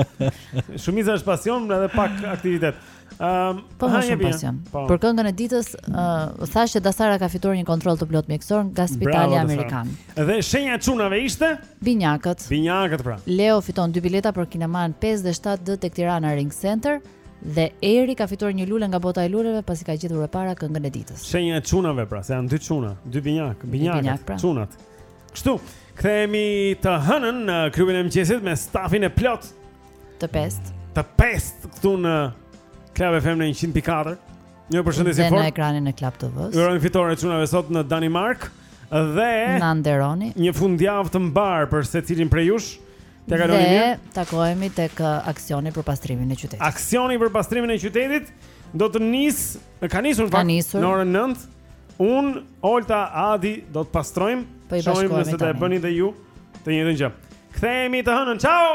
Shumica është pasion edhe pak aktivitet. Ëm, po ha një pasion. Po. Për këngën e ditës, ë, thashë Dasara ka fituar një kontroll të plot mjekësor nga Spitali Amerikan. Dhe shenja e çunave ishte Binjakët. Binjakët pra. Leo fiton dy bileta për kinemanë 5D dhe 7D tek Tirana Ring Center dhe Eri ka fituar një lule nga bota e luleve pasi ka gjetur e para këngën e ditës. Shenja e çunave pra, se janë dy çuna, dy binjakë, binjakët, binjakë, pra. çunat. Kështu, kthehemi të hënën në klubin e mëngjesit me stafin e plotë të pestë. Të pestë këtu në Club FM në 100.4. Një përshëndetje fort. Në ekranin e Club TV-së. Urojmë fitore çunave sot në Danimarkë dhe na nderoni. Një fundjavë të mbarë për secilin prej jush. Ta kaloni mirë. Dhe takohemi tek uh, aksioni për pastrimin e qytetit. Aksioni për pastrimin e qytetit do të nisë, ka nisur në fakt në orën 9. Unë Olta Adi do të pastrojmë. Po i bashkohemi nëse do e bëni dhe ju të njëjtën gjë. Kthehemi të hënën. Ciao.